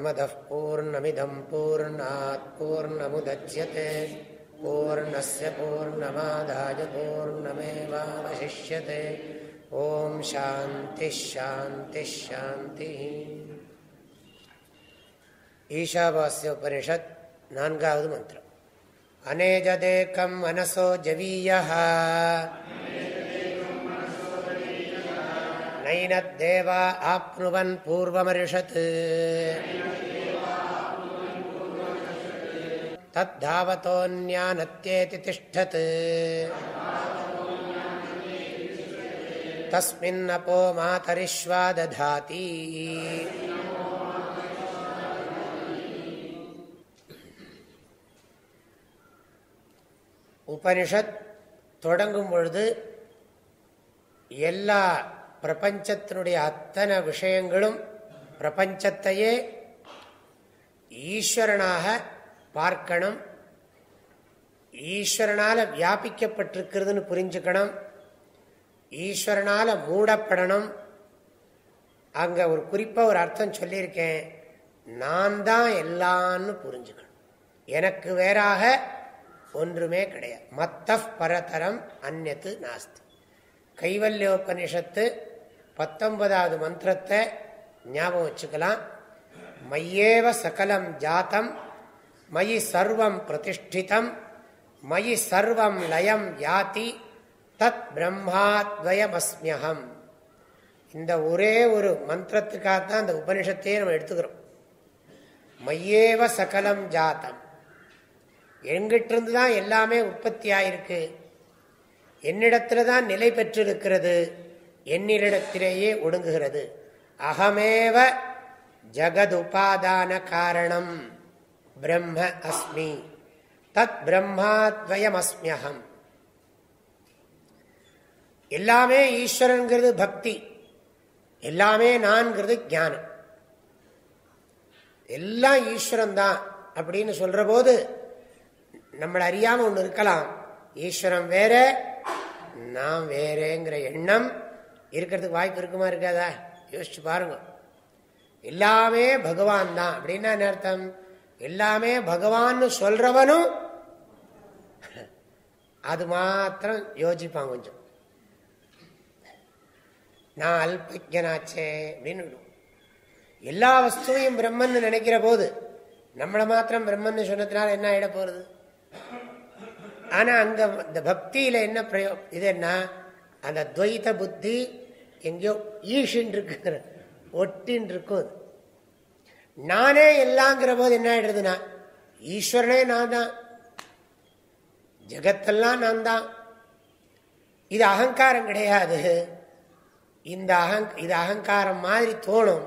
पूर्णमदः पूर्णमिदं पूर्णात् पूर्णमुदच्यते। पूर्णस्य पूर्णमादाय पूर्णमेवावशिष्यते। ॐ शान्तिः शान्तिः शान्तिः। नान्गावद् मन्त्रम्। अनेजदेकं मनसो जवीयः। नैनद्देवा आप्नुवन् पूर्वमर्षत् तद्धावतोऽन्यानत्येति तिष्ठत् तस्मिन्नपो मातरिष्वा दधाति உபனிஷத் தொடங்கும் பொழுது எல்லா பிரபஞ்சத்தினுடைய அத்தனை விஷயங்களும் பிரபஞ்சத்தையே ஈஸ்வரனாக பார்க்கணும். ஈஸ்வரனால வியாபிக்கப்பட்டிருக்கிறதுன்னு புரிஞ்சுக்கணும். ஈஸ்வரனால மூடப்படணும். அங்க ஒரு குறிப்பா ஒரு அர்த்தம் சொல்லியிருக்கேன். நான் தான் எல்லான்னு புரிஞ்சுக்கணும். எனக்கு வேறாக ஒன்றுமே கிடையாது. மத்த பரதரம் அந்நத்து நாஸ்தி. கைவல்யோபனிஷத்து பத்தொன்பதாவது மந்திரத்தை ஞாபகம் வச்சுக்கலாம். மையேவ சகலம் ஜாத்தம் மயி சர்வம் பிரதிஷ்டிதம் மயி சர்வம் லயம் யாதி தத் பிரம்மாத்வயமஸ்மியகம் இந்த ஒரே ஒரு மந்திரத்துக்காக தான் அந்த உபனிஷத்தையே நம்ம எடுத்துக்கிறோம். மையேவ சகலம் ஜாத்தம். எங்கிட்டிருந்து தான் எல்லாமே உற்பத்தி ஆயிருக்கு என்னிடத்துல தான் நிலை பெற்றிருக்கிறது. என்னிடத்திலேயே ஒடுங்குகிறது. அகமேவ ஜகதுபாதான காரணம். பிரம்ம அஸ்மி. தத் பிரம்மாத்வயமஸ்மியகம். எல்லாமே ஈஸ்வரங்கிறது பக்தி. எல்லாமே நான்கிறது ஞானம். எல்லாம் ஈஸ்வரன் தான் அப்படின்னு சொல்ற போது நம்மளை அறியாம ஒன்று இருக்கலாம். ஈஸ்வரம் வேற நான் வேறேங்கிற எண்ணம் இருக்கிறதுக்கு வாய்ப்பு இருக்குமா இருக்காதா? யோசிச்சு பாருங்க. எல்லாமே பகவான் தான். அப்படின்னா அர்த்தம்? எல்லாமே பகவான் சொல்றவனும் அது மாத்திரம் யோசிப்பான் கொஞ்சம். நான் அல்பஜனாச்சே அப்படின்னு எல்லா வஸ்துவையும் பிரம்மன் நினைக்கிற போது நம்மளை மாத்திரம் பிரம்மன் சொன்னதுனால என்ன ஆயிட போறது? ஆனா அங்க இந்த பக்தியில என்ன பிரயோ இது என்ன? அந்த துவைத புத்தி எங்கேயோ ஈஷின் இருக்குங்கிற ஒட்டின் இருக்கும் நானே எல்லாங்கிற போது என்ன ஆயிடுறதுன்னா ஈஸ்வரனே நான் தான் ஜெகத்தெல்லாம் நான் தான் இது அகங்காரம் கிடையாது. இந்த அகங் இது அகங்காரம் மாதிரி தோணும்.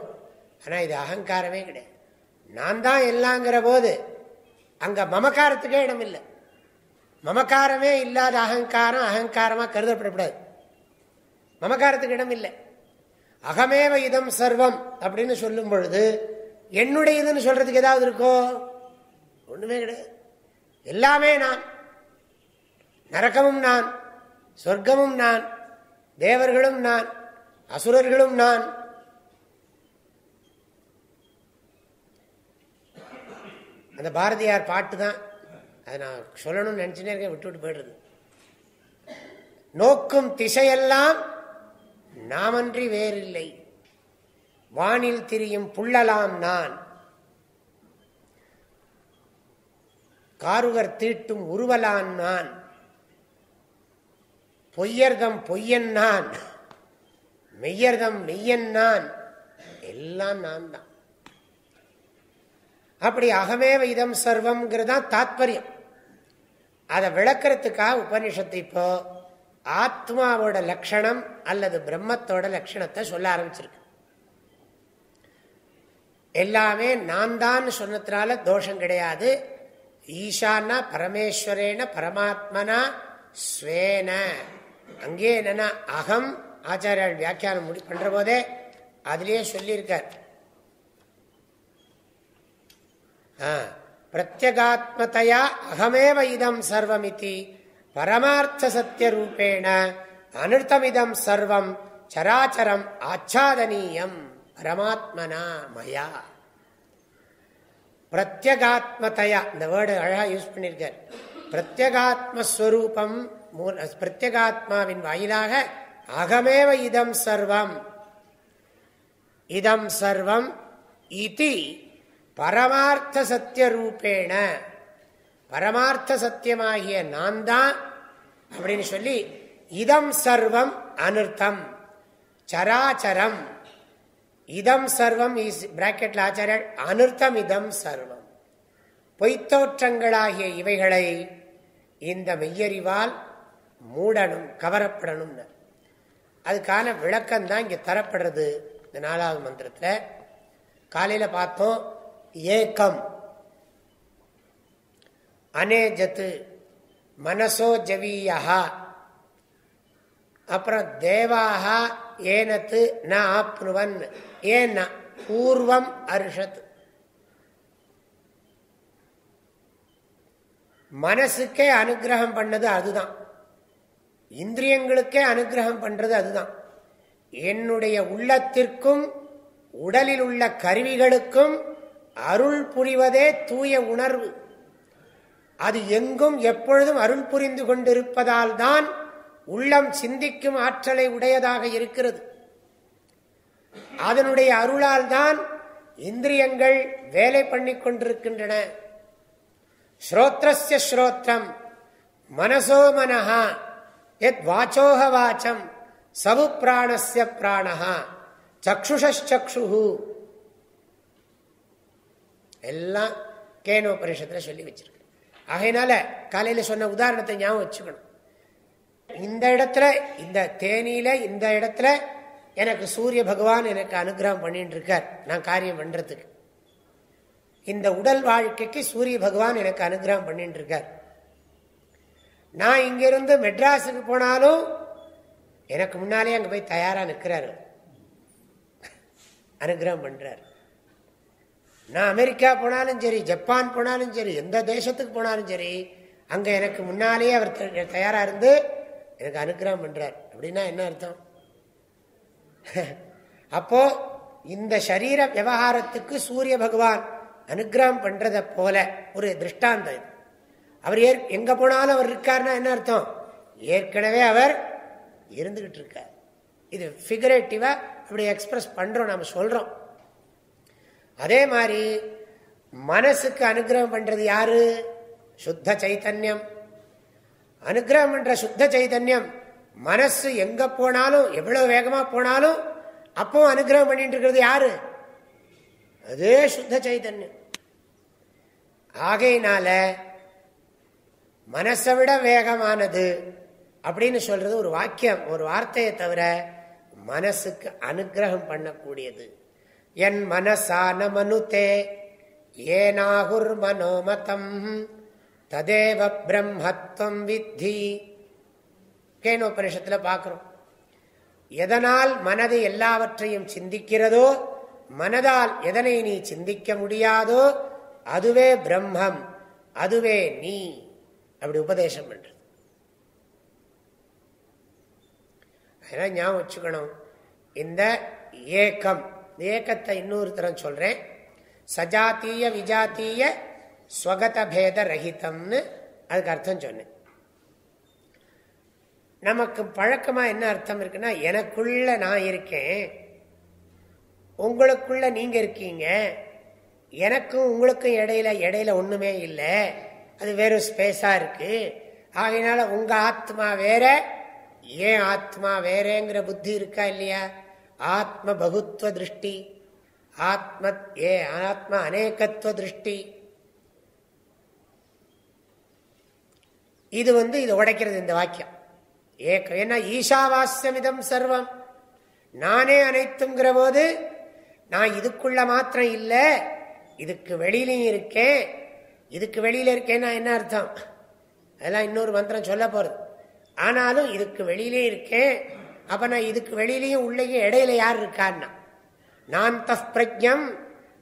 ஆனால் இது அகங்காரமே கிடையாது. நான் தான் எல்லாங்கிற போது அங்கே மமக்காரத்துக்கே இடம் இல்லை மமக்காரமே இல்லாத அகங்காரம் அகங்காரமாக கருதப்படக்கூடாது. மமகாரத்துக்கு இடம் இல்லை அகமேவ இதம் சர்வம் அப்படின்னு சொல்லும் பொழுது என்னுடைய இதுன்னு சொல்றதுக்கு ஏதாவது இருக்கோ? ஒண்ணுமே கிடையாது. எல்லாமே நான். நரக்கமும் நான் சொர்க்கமும் நான் தேவர்களும் நான் அசுரர்களும் நான். அந்த பாரதியார் பாட்டு தான். அதை நான் சொல்லணும்னு நினைச்சுனே இருக்கேன் விட்டு விட்டு போயிடுறது. நோக்கும் திசையெல்லாம் நாமன்றி வேறில்லை. வானில் திரியும் புள்ளலாம் நான். காருகர் தீட்டும் உருவலான் நான். பொய்யர்தம் பொய்யன் நான். மெய்யர்தம் மெய்யன் நான். எல்லாம் நான் தான். அப்படி அகமேவ இதம் சர்வம்ங்கிறது தாத்பரியம். அதை விளக்கிறதுக்காக உபனிஷத்து இப்போ ஆத்மாவோட லட்சணம் அல்லது பிரம்மத்தோட லட்சணத்தை சொல்ல ஆரம்பிச்சிருக்கு. எல்லாமே நான் தான் சொன்னதுனால தோஷம் கிடையாது. ஈஷானா பரமேஸ்வரேன பரமாத்மனா ஸ்வேன. அங்கே என்னன்னா அகம் ஆச்சாரியால் வியாக்கியானம் முடி பண்ற போதே அதுலயே சொல்லியிருக்கார். பிரத்யகாத்மதையா அகமேவ இதம் சர்வமிதி. பரமார்த்த சத்திய ரூபேண அனிர்த்தமிதம் சர்வம் சராச்சரம் ஆச்சாதனீயம். பரமாத்மனா மயா. பிரத்யகாத்மதையா இந்த வேர்டு அழகா யூஸ் பண்ணியிருக்கார். பிரத்யகாத்மஸ்வரூபம் பிரத்யகாத்மாவின் வாயிலாக அகமேவ இதம் சர்வம். இதம் சர்வம் இதி பரமார்த்த சத்திய ரூபேண பரமார்த்த சத்தியமாகிய நான் தான் அப்படின்னு சொல்லி இதம் சர்வம் அனர்த்தம். சராச்சரம். இதம் சர்வம் இஸ் பிராக்கெட்ல ஆச்சாரியர் அனர்த்தம் இதம் சர்வம். பொய்த்தோற்றங்களாகிய இவைகளை இந்த மெய்யறிவால் மூடணும் கவரப்படணும் அதுக்கான விளக்கம் தான் இங்க தரப்படுறது இந்த நாலாவது மந்திரத்தில். காலையில் பார்த்தோம் ஏக்கம். அனேஜத்து மனசோ ஜவீயா அப்புறம் தேவாக ஏனத்து ந ஆப்னுவன். ஏன்னா பூர்வம் அருஷத். மனசுக்கே அனுகிரகம் பண்ணது அதுதான். இந்திரியங்களுக்கே அனுகிரகம் பண்றது அதுதான். என்னுடைய உள்ளத்திற்கும் உடலில் உள்ள கருவிகளுக்கும் அருள் புரிவதே தூய உணர்வு. அது எங்கும் எப்பொழுதும் அருள் புரிந்து கொண்டிருப்பதால் தான் உள்ளம் சிந்திக்கும் ஆற்றலை உடையதாக இருக்கிறது. அதனுடைய அருளால் தான் இந்திரியங்கள் வேலை பண்ணி கொண்டிருக்கின்றன. ஸ்ரோத்ரஸ்ய ஸ்ரோத்ரம் மனசோ மனஹா எத் வாச்சோக வாச்சம் சவு பிராணஸ்ய பிராணஹா சக்ஷுஷக்ஷு எல்லாம் கேனோபரிஷத்துல சொல்லி வச்சிருக்க. ஆகையினால காலையில் சொன்ன உதாரணத்தை ஞாபகம் வச்சுக்கணும். இந்த இடத்துல இந்த தேனியில இந்த இடத்துல எனக்கு சூரிய பகவான் எனக்கு அனுகிரகம் பண்ணிட்டு இருக்கார். நான் காரியம் பண்றதுக்கு. இந்த உடல் வாழ்க்கைக்கு சூரிய பகவான் எனக்கு அனுகிரகம் பண்ணிட்டு இருக்கார். நான் இங்கிருந்து மெட்ராஸுக்கு போனாலும் எனக்கு முன்னாலே அங்க போய் தயாரா நிற்கிறாரு அனுகிரகம் பண்ணுறாரு நான் அமெரிக்கா போனாலும் சரி ஜப்பான் போனாலும் சரி எந்த தேசத்துக்கு போனாலும் சரி அங்கே எனக்கு முன்னாலேயே அவர் தயாராக இருந்து எனக்கு அனுகிரகம் பண்ணுறார் அப்படின்னா என்ன அர்த்தம்? அப்போ இந்த சரீர விவகாரத்துக்கு சூரிய பகவான் அனுகிரகம் பண்ணுறதை போல ஒரு திருஷ்டாந்தம் இது. அவர் ஏற் எங்கே போனாலும் அவர் இருக்காருன்னா என்ன அர்த்தம்? ஏற்கனவே அவர் இருந்துகிட்டு இருக்கார். இது ஃபிகரேட்டிவாக அப்படி எக்ஸ்பிரஸ் பண்ணுறோம் நம்ம சொல்கிறோம் அதே மாதிரி மனசுக்கு அனுகிரகம் பண்றது யாரு? சுத்த சைத்தன்யம். அனுகிரகம் பண்ற சுத்த சைதன்யம் மனசு எங்க போனாலும் எவ்வளவு வேகமா போனாலும் அப்போ அனுகிரகம் பண்ணிட்டு இருக்கிறது யாரு? அதே சுத்த சைதன்யம் ஆகையினால மனசை விட வேகமானது அப்படின்னு சொல்றது ஒரு வாக்கியம் ஒரு வார்த்தையை தவிர மனசுக்கு அனுகிரகம் பண்ணக்கூடியது. என் மனசான மனுதே ஏனாகுர் மனோமதம் ததேவ பிரம்மத்துவம் வித்தி. கேனோபனிஷத்தில் பார்க்கிறோம் எதனால் மனது எல்லாவற்றையும் சிந்திக்கிறதோ மனதால் எதனை நீ சிந்திக்க முடியாதோ அதுவே பிரம்மம் அதுவே நீ அப்படி உபதேசம் பண்றது. அதெல்லாம் ஞாபகம் வச்சுக்கணும். இந்த ஏக்கம் ஏக்கத்தை இன்னொரு தரம் சொல்றேன். சஜாத்திய விஜாத்திய ஸ்வகத பேத ரஹிதம்னு அதுக்கு அர்த்தம் சொன்னேன். நமக்கு பழக்கமா என்ன அர்த்தம் இருக்குன்னா எனக்குள்ள நான் இருக்கேன் உங்களுக்குள்ள நீங்க இருக்கீங்க எனக்கும் உங்களுக்கும் இடையில இடையில ஒண்ணுமே இல்லை அது வெறும் ஸ்பேஸா இருக்கு. ஆகையினால உங்க ஆத்மா வேற ஏன் ஆத்மா வேறேங்கிற புத்தி இருக்கா இல்லையா? ஆத்ம பகுத்துவ திருஷ்டி ஆத்ம ஏ ஆத்ம அநேகத்துவ திருஷ்டி இது வந்து இது உடைக்கிறது இந்த வாக்கியம். ஏக்க ஏன்னா ஈஷாவாஸ்யமிதம் சர்வம். நானே அனைத்துங்கிற போது நான் இதுக்குள்ள மாத்திரம் இல்லை இதுக்கு வெளியிலையும் இருக்கேன் இதுக்கு வெளியில இருக்கேன்னா என்ன அர்த்தம்? அதெல்லாம் இன்னொரு மந்திரம் சொல்ல போறது. ஆனாலும் இதுக்கு வெளியிலே இருக்கேன் அப்ப நான் இதுக்கு வெளியிலையும் உள்ளேயும் இடையில யார் இருக்கான்னா? நான் பிரஜம்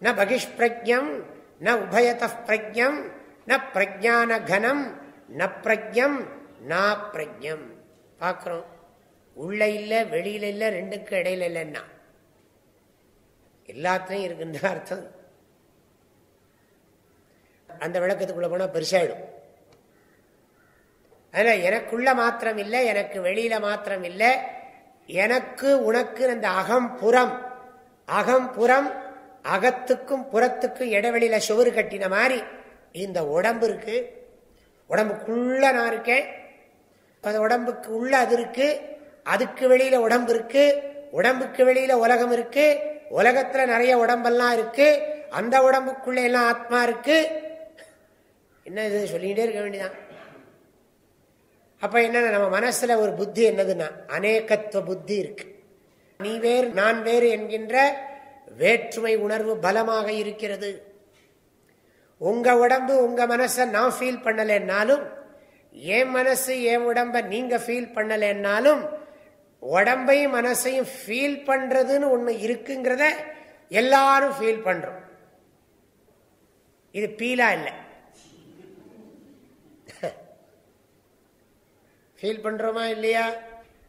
ந பகிஷ்பிரஜம் ந உபயத பிரஜம் ந பிரஜான கனம் ந பிரஜம் நா பிரஜம் பார்க்குறோம் உள்ள இல்லை வெளியில இல்லை ரெண்டுக்கும் இடையில இல்லைன்னா. எல்லாத்துலையும் இருக்குன்ற அர்த்தம். அந்த விளக்கத்துக்குள்ள போனால் பெருசாயிடும். அதில் எனக்குள்ள மாத்திரம் இல்லை எனக்கு வெளியில மாத்திரம் இல்லை. எனக்கு உனக்கு அந்த அகம் புறம். அகம் புறம் அகத்துக்கும் புறத்துக்கும் இடைவெளியில சுவரு கட்டின மாதிரி இந்த உடம்பு இருக்கு. உடம்புக்குள்ள நான் இருக்கேன். அந்த உடம்புக்கு உள்ள அது இருக்கு. அதுக்கு வெளியில உடம்பு இருக்கு. உடம்புக்கு வெளியில உலகம் இருக்கு. உலகத்துல நிறைய உடம்பெல்லாம் இருக்கு. அந்த உடம்புக்குள்ள எல்லாம் ஆத்மா இருக்கு. என்ன இது சொல்லிக்கிட்டே இருக்க வேண்டியதான் அப்ப என்ன நம்ம மனசுல ஒரு புத்தி என்னதுன்னா அநேகத்துவ புத்தி இருக்கு. நீ வேறு நான் வேறு என்கின்ற வேற்றுமை உணர்வு பலமாக இருக்கிறது. உங்க உடம்பு உங்க மனசை நான் ஃபீல் பண்ணலைன்னாலும் என் மனசு என் உடம்ப நீங்க ஃபீல் பண்ணலைன்னாலும் உடம்பையும் மனசையும் ஃபீல் பண்றதுன்னு ஒண்ணு இருக்குங்கிறத எல்லாரும் ஃபீல் பண்றோம். இது பீலா இல்லை. ஃபீல் பண்றோமா இல்லையா?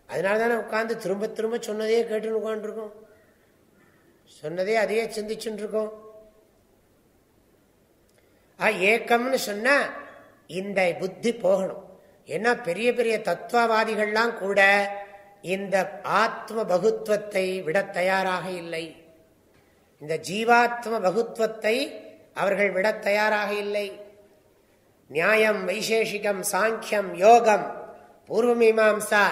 அதனால தானே உட்காந்து திரும்ப திரும்ப சொன்னதையே கேட்டுன்னு உட்காந்துருக்கோம் சொன்னதே அதையே சிந்திச்சுட்டு இருக்கோம் ஏக்கம்னு சொன்னா இந்த புத்தி போகணும். ஏன்னா பெரிய பெரிய தத்துவவாதிகள்லாம் கூட இந்த ஆத்ம பகுத்துவத்தை விட தயாராக இல்லை. இந்த ஜீவாத்ம பகுத்துவத்தை அவர்கள் விட தயாராக இல்லை. நியாயம் வைசேஷிகம் சாங்கியம் யோகம் பூர்வ மீமாம்சா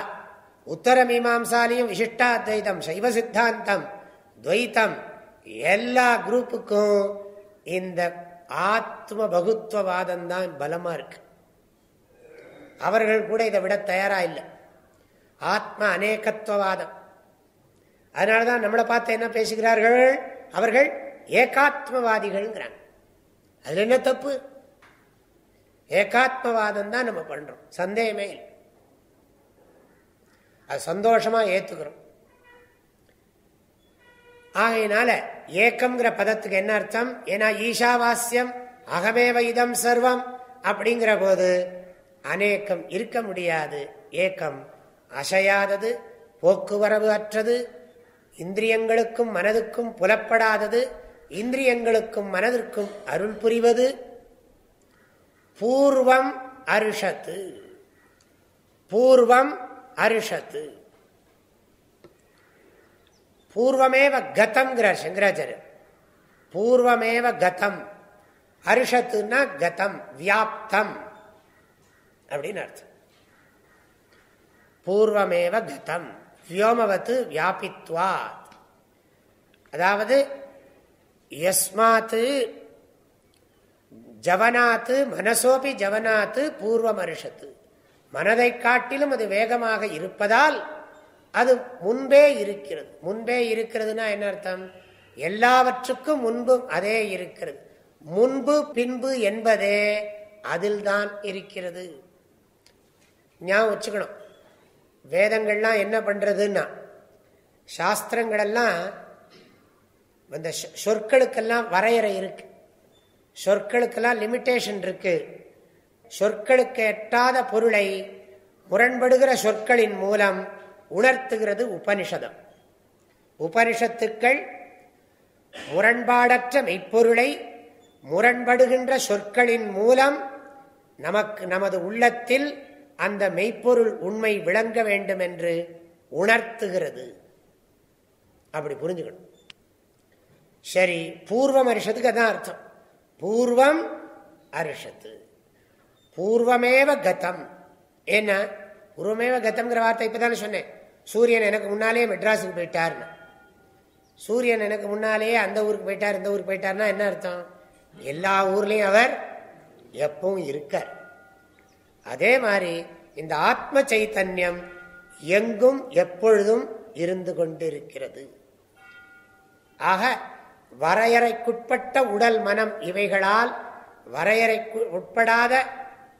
உத்தர மீமாம்சாலையும் விசிஷ்டாத்வைதம் சைவ சித்தாந்தம் துவைத்தம் எல்லா குரூப்புக்கும் இந்த ஆத்ம பகுத்துவவாதம் தான் பலமா இருக்கு. அவர்கள் கூட இதை விட தயாரா இல்லை. ஆத்ம அநேகத்துவவாதம். அதனாலதான் நம்மளை பார்த்து என்ன பேசுகிறார்கள்? அவர்கள் ஏகாத்மவாதிகள்ங்கிறாங்க. அதுல என்ன தப்பு? ஏகாத்மவாதம் தான் நம்ம பண்றோம். சந்தேகமே இல்லை. அது சந்தோஷமா ஏத்துக்கிறோம். ஆகையினால ஏக்கம்ங்கிற பதத்துக்கு என்ன அர்த்தம்? ஏன்னா ஈஷாவாஸ்யம் அகமேவ இதம் சர்வம் அப்படிங்கிற போது அநேக்கம் இருக்க முடியாது. ஏக்கம் அசையாதது போக்குவரவு அற்றது இந்திரியங்களுக்கும் மனதுக்கும் புலப்படாதது இந்திரியங்களுக்கும் மனதிற்கும் அருள் புரிவது பூர்வம் அருஷத்து. பூர்வம் அரிஷத்து. பூர்வமேவ கதம்ங்கிறார் சங்கராச்சாரியர். பூர்வமேவ கதம். அருஷத்துனா கதம் வியாப்தம். அப்படின்னு அர்த்தம். பூர்வமேவ கதம். வியோமவத்து வியாபித்வா அதாவது எஸ்மாத்து ஜவனாத்து மனசோபி ஜவனாத்து பூர்வம் அரிஷத்து மனதை காட்டிலும் அது வேகமாக இருப்பதால் அது முன்பே இருக்கிறது. முன்பே இருக்கிறதுனா என்ன அர்த்தம்? எல்லாவற்றுக்கும் முன்பும் அதே இருக்கிறது. முன்பு பின்பு என்பதே அதில்தான் இருக்கிறது. ஞாபகம் வச்சுக்கணும். வேதங்கள்லாம் என்ன பண்றதுன்னா சாஸ்திரங்களெல்லாம் இந்த சொற்களுக்கெல்லாம் வரையறை இருக்கு. சொற்களுக்கெல்லாம் லிமிட்டேஷன் இருக்கு. சொற்களுக்கு எட்டாத பொருளை முரண்படுகிற சொற்களின் மூலம் உணர்த்துகிறது உபனிஷதம். உபனிஷத்துக்கள் முரண்பாடற்ற மெய்ப்பொருளை முரண்படுகின்ற சொற்களின் மூலம் நமக்கு நமது உள்ளத்தில் அந்த மெய்ப்பொருள் உண்மை விளங்க வேண்டும் என்று உணர்த்துகிறது. அப்படி புரிஞ்சுக்கணும். சரி பூர்வம் அரிஷத்துக்கு அதான் அர்த்தம். பூர்வம் அரிஷத்து. பூர்வமேவ கதம். என்ன பூர்வமேவ கதம்ங்கிற வார்த்தை இப்பதானே சொன்னேன். சூரியன் எனக்கு முன்னாலே மெட்ராஸுக்கு போயிட்டார்னு சூரியன் எனக்கு முன்னாலேயே அந்த ஊருக்கு போயிட்டார் இந்த ஊருக்கு போயிட்டார்னா என்ன அர்த்தம்? எல்லா ஊர்லயும் அவர் எப்பவும் இருக்கார். அதே மாதிரி இந்த ஆத்ம சைத்தன்யம் எங்கும் எப்பொழுதும் இருந்து கொண்டிருக்கிறது. ஆக வரையறைக்குட்பட்ட உடல் மனம் இவைகளால் வரையறைக்கு உட்படாத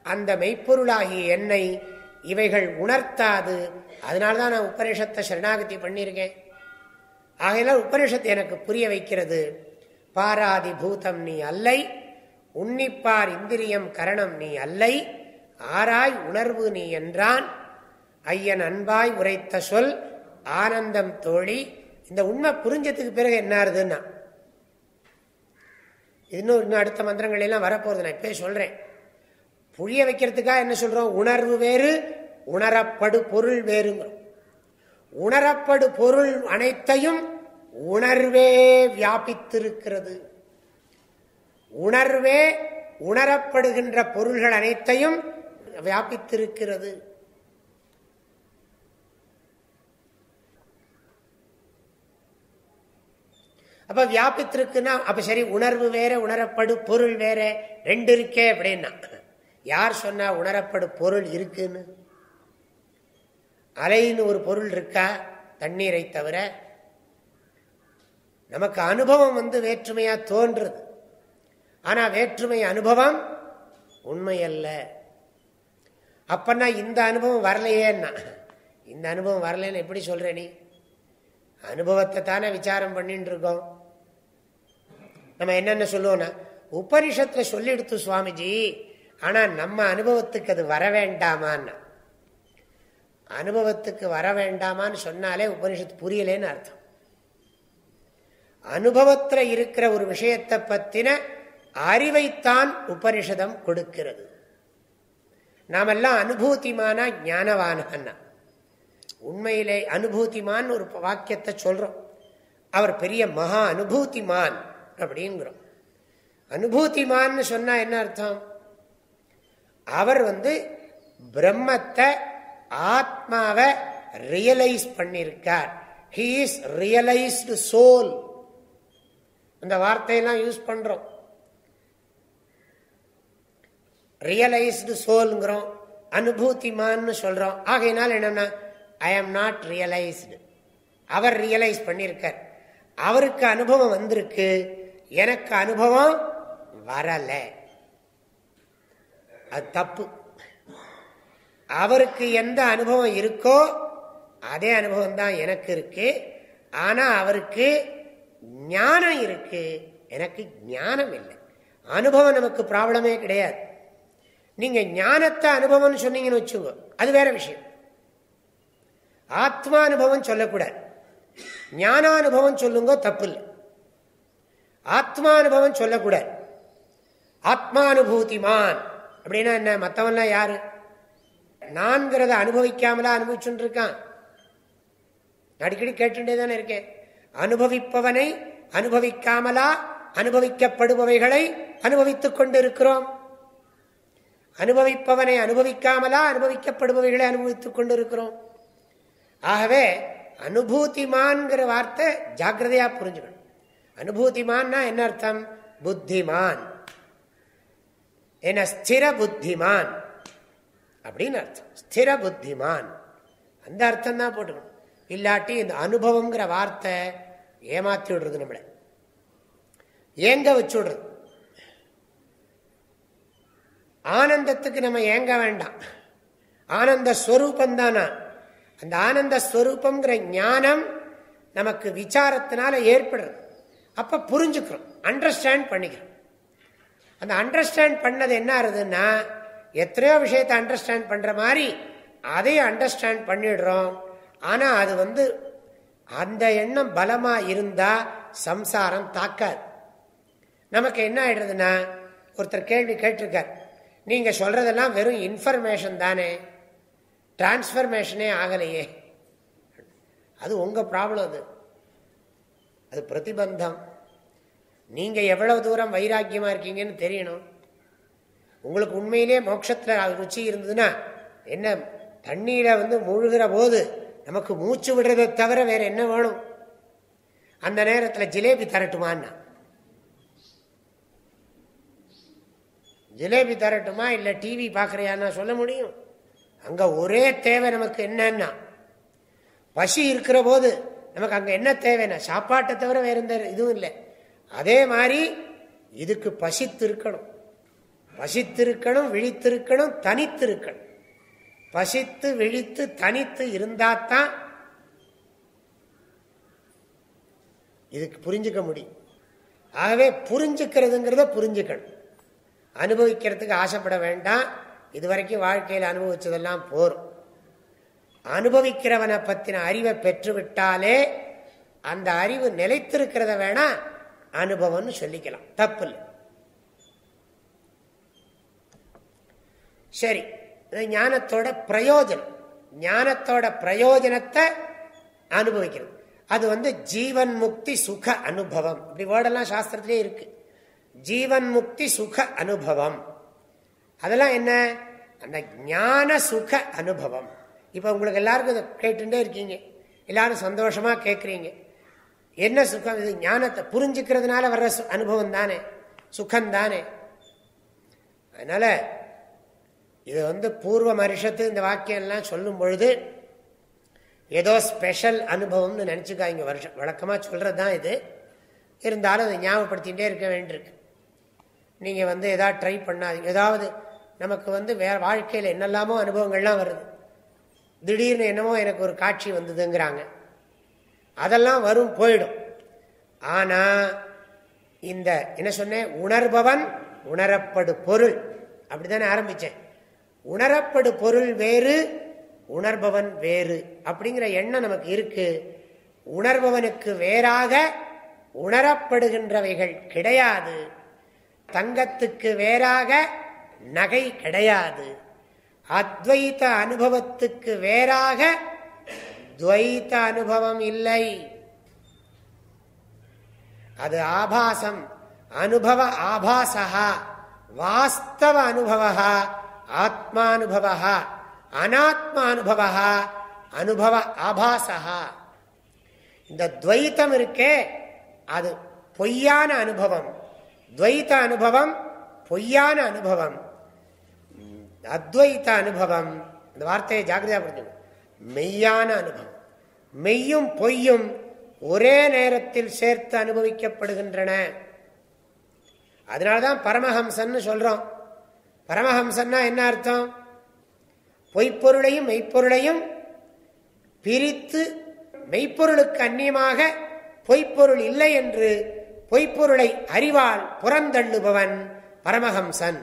அந்த மெய்ப்பொருளாகிய என்னை இவைகள் உணர்த்தாது. அதனால்தான் நான் உபநிஷத்தை சரணாகதி பண்ணியிருக்கேன். ஆகையெல்லாம் உபநிஷத்தை எனக்கு புரிய வைக்கிறது. பாராதி பூதம் நீ அல்லை உன்னிப்பார் இந்திரியம் கரணம் நீ அல்லை ஆராய் உணர்வு நீ என்றான். ஐயன் அன்பாய் உரைத்த சொல் ஆனந்தம் தோழி. இந்த உண்மை புரிஞ்சதுக்கு பிறகு என்ன ஆறுதுன்னா இன்னும் இன்னும் அடுத்த மந்திரங்கள் எல்லாம் வரப்போகுது நான் இப்பயே சொல்றேன். புழிய வைக்கிறதுக்காக என்ன சொல்றோம்? உணர்வு வேறு உணரப்படு பொருள் வேறுங்கிறோம். உணரப்படு பொருள் அனைத்தையும் உணர்வே வியாபித்திருக்கிறது. உணர்வே உணரப்படுகின்ற பொருள்கள் அனைத்தையும் வியாபித்திருக்கிறது. அப்ப வியாபித்திருக்குன்னா அப்ப சரி உணர்வு வேற உணரப்படு பொருள் வேற ரெண்டு இருக்கே அப்படின்னா. யார் சொன்னா உணரப்படு பொருள் இருக்குன்னு? அலைன்னு ஒரு பொருள் இருக்கா? தண்ணீரை தவிர? நமக்கு அனுபவம் வந்து வேற்றுமையா தோன்றுறது ஆனா வேற்றுமை அனுபவம் உண்மை அல்ல அப்பன்னா இந்த அனுபவம் வரலையேன்னா? இந்த அனுபவம் வரலன்னு எப்படி சொல்ற நீ? அனுபவத்தை தானே விசாரம் பண்ணிட்டு இருக்கோம் நம்ம என்னென்ன சொல்லுவோம்னா உபனிஷத்துல சொல்லிடுத்து சுவாமிஜி ஆனா நம்ம அனுபவத்துக்கு அது வர வேண்டாமான்னு அனுபவத்துக்கு வர வேண்டாமான்னு சொன்னாலே உபனிஷத்து புரியலேன்னு அர்த்தம். அனுபவத்தில் இருக்கிற ஒரு விஷயத்தை பத்தின அறிவைத்தான் உபனிஷதம் கொடுக்கிறது. நாமெல்லாம் அனுபூதிமான ஞானவானா உண்மையிலே அனுபூத்திமான் ஒரு வாக்கியத்தை சொல்றோம். அவர் பெரிய மகா அனுபூத்திமான் அப்படிங்கிறோம். அனுபூத்திமான்னு சொன்னா என்ன அர்த்தம்? அவர் வந்து பிரம்மத்தை ஆத்மாவை ரியலைஸ் பண்ணியிருக்கார். ஹீ இஸ் ரியலைஸ்டு சோல் அந்த வார்த்தையெல்லாம் யூஸ் பண்றோம். ரியலைஸ்டு சோல்ங்கிறோம் அனுபூத்திமான்னு சொல்றோம். ஆகையினால் என்னன்னா ஐ am not realised our realise பண்ணியிருக்கார். அவருக்கு அனுபவம் வந்திருக்கு. எனக்கு அனுபவம் வரலை. அது தப்பு. அவருக்கு எந்த அனுபவம் இருக்கோ அதே அனுபவம் தான் எனக்கு இருக்கு. ஆனா அவருக்கு ஞானம் இருக்கு. எனக்கு ஞானம் இல்லை. அனுபவம் நமக்கு ப்ராப்ளமே கிடையாது. நீங்க ஞானத்தை அனுபவம்னு சொன்னீங்கன்னு வச்சுக்கோ அது வேற விஷயம். ஆத்மா அனுபவம் சொல்லக்கூடாது. ஞானானுபவம் சொல்லுங்க தப்பு இல்லை ஆத்மானுபவம் சொல்லக்கூடாது. ஆத்மானுபூதிமான். அப்படின்னா என்ன? மற்றவன்லாம் யாரு? நான்கிறத அனுபவிக்காமலா அனுபவிச்சுட்டு இருக்கான் அடிக்கடி கேட்டுட்டே தானே இருக்கேன். அனுபவிப்பவனை அனுபவிக்காமலா அனுபவிக்கப்படுபவைகளை அனுபவித்துக் கொண்டிருக்கிறோம். அனுபவிப்பவனை அனுபவிக்காமலா அனுபவிக்கப்படுபவைகளை அனுபவித்துக் கொண்டிருக்கிறோம். ஆகவே அனுபூதிமான்கிற வார்த்தை ஜாக்கிரதையா புரிஞ்சுக்கணும். அனுபூதிமான்னா என்ன அர்த்தம்? புத்திமான். என்ன ஸ்திர புத்திமான். அப்படின்னு அர்த்தம். ஸ்திர புத்திமான். அந்த அர்த்தம் தான் போட்டுக்கணும். இல்லாட்டி இந்த அனுபவங்கிற வார்த்தை ஏமாத்தி விடுறது நம்மளை. ஏங்க வச்சு விடுறது? ஆனந்தத்துக்கு நம்ம ஏங்க வேண்டாம். ஆனந்த ஸ்வரூபம் தானா அந்த ஆனந்த ஸ்வரூபம்ங்கிற ஞானம் நமக்கு விசாரத்தினால ஏற்படுறது அப்ப புரிஞ்சுக்கிறோம். அண்டர்ஸ்டாண்ட் பண்ணிக்கிறோம். அந்த அண்டர்ஸ்டாண்ட் பண்ணது என்ன ஆகுதுன்னா எத்தனையோ விஷயத்தை அண்டர்ஸ்டாண்ட் பண்ணுற மாதிரி அதையும் அண்டர்ஸ்டாண்ட் பண்ணிடுறோம். ஆனால் அது வந்து அந்த எண்ணம் பலமாக இருந்தால் சம்சாரம் தாக்காது. நமக்கு என்ன ஆயிடுறதுன்னா ஒருத்தர் கேள்வி கேட்டிருக்கார். நீங்கள் சொல்கிறதெல்லாம் வெறும் இன்ஃபர்மேஷன் தானே. டிரான்ஸ்ஃபர்மேஷனே ஆகலையே. அது உங்கள் ப்ராப்ளம் அது. அது பிரதிபந்தம். நீங்க எவ்வளவு தூரம் வைராக்கியமா இருக்கீங்கன்னு தெரியணும். உங்களுக்கு உண்மையிலே மோட்சத்துல ருச்சி இருந்ததுன்னா என்ன தண்ணீரை வந்து முழுகிற போது நமக்கு மூச்சு விடுறதை தவிர வேற என்ன வேணும்? அந்த நேரத்தில் ஜிலேபி தரட்டுமான்னா? ஜிலேபி தரட்டுமா இல்லை டிவி பார்க்குறியான்னா சொல்ல முடியும். அங்கே ஒரே தேவை நமக்கு என்னன்னா பசி இருக்கிற போது நமக்கு அங்கே என்ன தேவைன்னா சாப்பாட்டை தவிர வேற எந்த இதுவும் இல்லை. அதே மாதிரி இதுக்கு பசித்து இருக்கணும் பசித்திருக்கணும் விழித்திருக்கணும் தனித்திருக்கணும். பசித்து விழித்து தனித்து இருந்தாத்தான் இதுக்கு புரிஞ்சுக்க முடியும். ஆகவே புரிஞ்சுக்கிறதுங்கிறத புரிஞ்சுக்கணும். அனுபவிக்கிறதுக்கு ஆசைப்பட வேண்டாம். இதுவரைக்கும் வாழ்க்கையில் அனுபவிச்சதெல்லாம் போரும். அனுபவிக்கிறவனை பத்தின அறிவை பெற்றுவிட்டாலே அந்த அறிவு நிலைத்திருக்கிறத வேணா அனுபவம்னு சொல்லிக்கலாம். தப்பு இல்லை சரி ஞானத்தோட பிரயோஜனம். ஞானத்தோட பிரயோஜனத்தை அனுபவிக்கிறது. அது வந்து ஜீவன் முக்தி சுக அனுபவம். இப்படி வேர்டெல்லாம் சாஸ்திரத்திலே இருக்கு. ஜீவன் முக்தி சுக அனுபவம். அதெல்லாம் என்ன? அந்த ஞான சுக அனுபவம். இப்போ உங்களுக்கு எல்லாருக்கும் கேட்டுட்டே இருக்கீங்க. எல்லாரும் சந்தோஷமாக கேட்குறீங்க என்ன சுகம்? இது ஞானத்தை புரிஞ்சுக்கிறதுனால வர்ற அனுபவம் தானே சுகம் தானே அதனால இது வந்து பூர்வ மரிஷத்து இந்த வாக்கியம் எல்லாம் சொல்லும் பொழுது ஏதோ ஸ்பெஷல் அனுபவம்னு நினச்சிக்காங்க வருஷம் வழக்கமாக சொல்கிறது தான் இது. இருந்தாலும் அதை ஞாபகப்படுத்திகிட்டே இருக்க வேண்டியிருக்கு. நீங்கள் வந்து எதாவது ட்ரை பண்ணாதீங்க. ஏதாவது நமக்கு வந்து வேறு வாழ்க்கையில் என்னெல்லாமோ அனுபவங்கள்லாம் வருது. திடீர்னு என்னமோ எனக்கு ஒரு காட்சி வந்ததுங்கிறாங்க. அதெல்லாம் வரும் போயிடும். ஆனால் இந்த என்ன சொன்னேன்? உணர்பவன் உணரப்படு பொருள். அப்படித்தானே ஆரம்பித்தேன் உணரப்படு பொருள் வேறு உணர்பவன் வேறு. அப்படிங்கிற எண்ணம் நமக்கு இருக்கு. உணர்பவனுக்கு வேறாக உணரப்படுகின்றவைகள் கிடையாது. தங்கத்துக்கு வேறாக நகை கிடையாது. அத்வைத்த அனுபவத்துக்கு வேறாக துவைத்த அனுபவம் இல்லை அது ஆபாசம். அனுபவ ஆபாசா வாஸ்தவ அனுபவ ஆத்மானுபவ அனாத்மானுபவ அனுபவ ஆபாசா இந்த துவைத்தம் இருக்கே அது பொய்யான அனுபவம். துவைத்த அனுபவம் பொய்யான அனுபவம். அத்வைத்த அனுபவம். இந்த வார்த்தையை ஜாகிரதையா புரிஞ்சுக்கணும் மெய்யான அனுபவம். மெய்யும் பொய்யும் ஒரே நேரத்தில் சேர்த்து அனுபவிக்கப்படுகின்றன. அதனால்தான் பரமஹம்சன் சொல்றோம். பரமஹம்சன்னா என்ன அர்த்தம்? பொய்ப்பொருளையும் மெய்ப்பொருளையும் பிரித்து மெய்ப்பொருளுக்கு அந்நியமாக பொய்ப்பொருள் இல்லை என்று பொய்ப்பொருளை அறிவால் புறந்தள்ளுபவன் பரமஹம்சன்.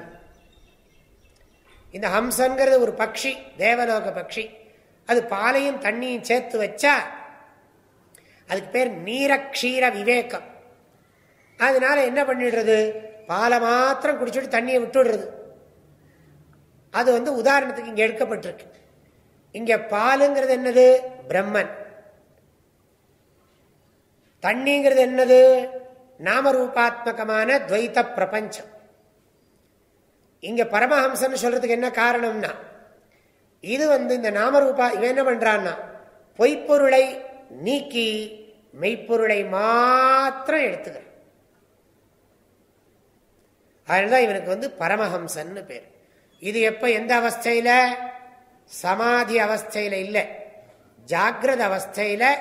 இந்த ஹம்சன்கிறது ஒரு பக்ஷி தேவலோக பக்ஷி. அது பாலையும் தண்ணியும் சேர்த்து வச்சா அதுக்கு பேர் நீரக்ஷீர விவேகம். அதனால என்ன பண்ணிடுறது? பாலை மாத்திரம் குடிச்சுட்டு தண்ணியை விட்டுடுறது. அது வந்து உதாரணத்துக்கு இங்க எடுக்கப்பட்டிருக்கு. இங்க பாலுங்கிறது என்னது? பிரம்மன். தண்ணிங்கிறது என்னது? நாமரூபாத்மகமான துவைத்த பிரபஞ்சம். இங்க பரமஹம்சன் சொல்றதுக்கு என்ன காரணம்னா இது வந்து இந்த நாமரூபா இவன் என்ன பண்றான்னா பொய்ப்பொருளை நீக்கி மெய்ப்பொருளை மாத்திரம் எடுத்துக்கிறான். அதனாலதான் இவனுக்கு வந்து பரமஹம்சன்னு பேர். இது எப்ப எந்த அவஸ்தையில? சமாதி அவஸ்தையில இல்லை. ஜாகிரத அவஸ்தையில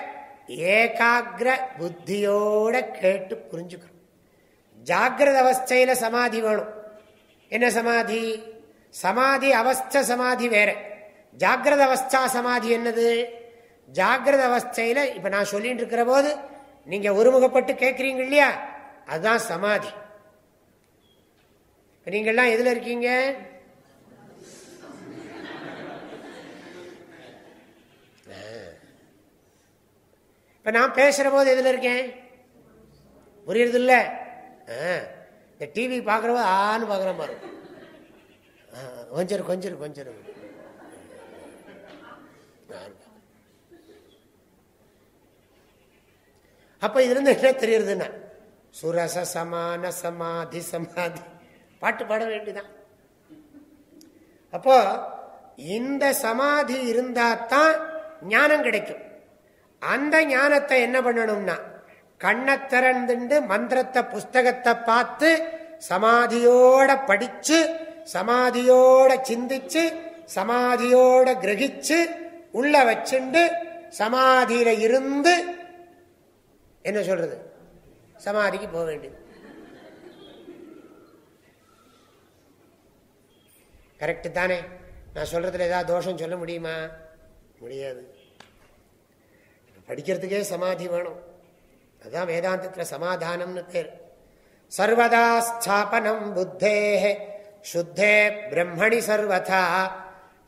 ஏகாகிர புத்தியோட கேட்டு புரிஞ்சுக்கணும். ஜாகிரத அவஸ்தையில சமாதி வேணும். என்ன சமாதி? சமாதி அவஸ்த சமாதி வேற. ஜாகிரத அவஸ்தா சமாதி என்னது? ஜாகிரத அவஸ்தையில இப்ப நான் சொல்லிட்டு இருக்கிற போது நீங்க ஒருமுகப்பட்டு கேட்கறீங்க இல்லையா? அதுதான் சமாதி. நீங்கள்லாம் எதுல இருக்கீங்க? இப்ப நான் பேசுற போது எதுல இருக்கேன்? புரியுறது இல்ல இந்த டிவி பாக்குறவோ ஆன்னு பாக்குற மாதிரி கொஞ்சம் கொஞ்சம் கொஞ்சம் அப்ப இதுல இருந்து என்ன தெரியுதுன்னா சுரச சமான சமாதி சமாதி. பாட்டு பாட வேண்டிதான் அப்போ இந்த சமாதி இருந்தா தான் ஞானம் கிடைக்கும். அந்த ஞானத்தை என்ன பண்ணணும்னா கண்ணை திறந்துண்டு மந்திரத்தை புஸ்தகத்தை பார்த்து சமாதியோட படிச்சு சமாதியோட சிந்திச்சு சமாதியோட கிரகிச்சு உள்ள வச்சுண்டு சமாதியில இருந்து என்ன சொல்றது? சமாதிக்கு போக வேண்டியது. கரெக்டு தானே? நான் சொல்றதுல ஏதாவது தோஷம் சொல்ல முடியுமா? முடியாது. படிக்கிறதுக்கே சமாதி வேணும். அதுதான் வேதாந்தத்தில் சமாதானம்னு பேர். சர்வதா ஸ்தாபனம் புத்தே சுத்தே பிரம்மணி சர்வதா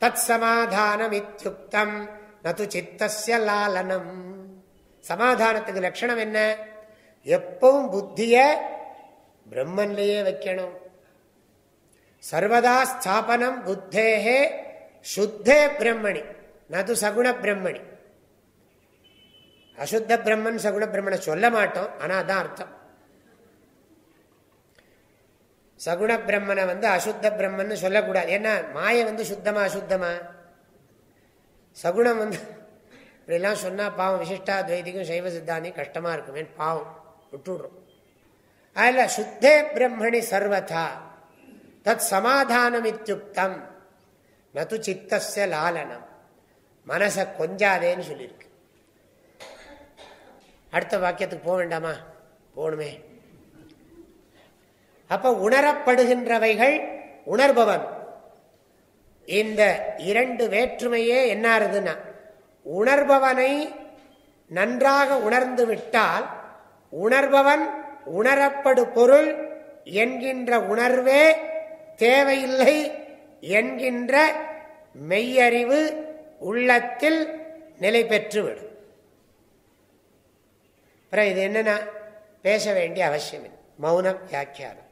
தத் சமாதானம் இத்தியுக்தம் நது சித்தசிய லாலனம். சமாதானத்துக்கு லட்சணம் என்ன? எப்பவும் புத்திய பிரம்மன்லேயே வைக்கணும். சர்வதா ஸ்தாபனம் புத்தேகே சுத்தே பிரம்மணி. நது சகுண பிரம்மணி. அசுத்த பிரம்மன் சகுண பிரம்மனை சொல்ல மாட்டோம் ஆனா அதான் அர்த்தம். சகுண பிரம்மனை வந்து அசுத்த பிரம்மன் சொல்லக்கூடாது. ஏன்னா மாயை வந்து சுத்தமா அசுத்தமா? சகுணம் வந்து இப்படிலாம் சொன்னால் பாவம் விசிஷ்டா துவைதிக்கும் சைவ சித்தாந்தி கஷ்டமாக இருக்குமே பாவம் விட்டுடுறோம். அதில் சுத்தே பிரம்மணி சர்வதா தத் சமாதானம் இத்தியுக்தம் நது சித்தச லாலனம். மனசை கொஞ்சாதேன்னு சொல்லியிருக்கு. அடுத்த வாக்கியத்துக்கு போக வேண்டாமா? போகணுமே. அப்போ உணரப்படுகின்றவைகள் உணர்பவன். இந்த இரண்டு வேற்றுமையே என்ன ஆறுதுன்னா உணர்பவனை நன்றாக உணர்ந்து விட்டால் உணர்பவன் உணரப்படு பொருள் என்கின்ற உணர்வே தேவையில்லை என்கின்ற மெய்யறிவு உள்ளத்தில் நிலை பெற்றுவிடும். இது என்னன்னா பேச வேண்டிய அவசியம் மௌனம் வியாக்கியானம்.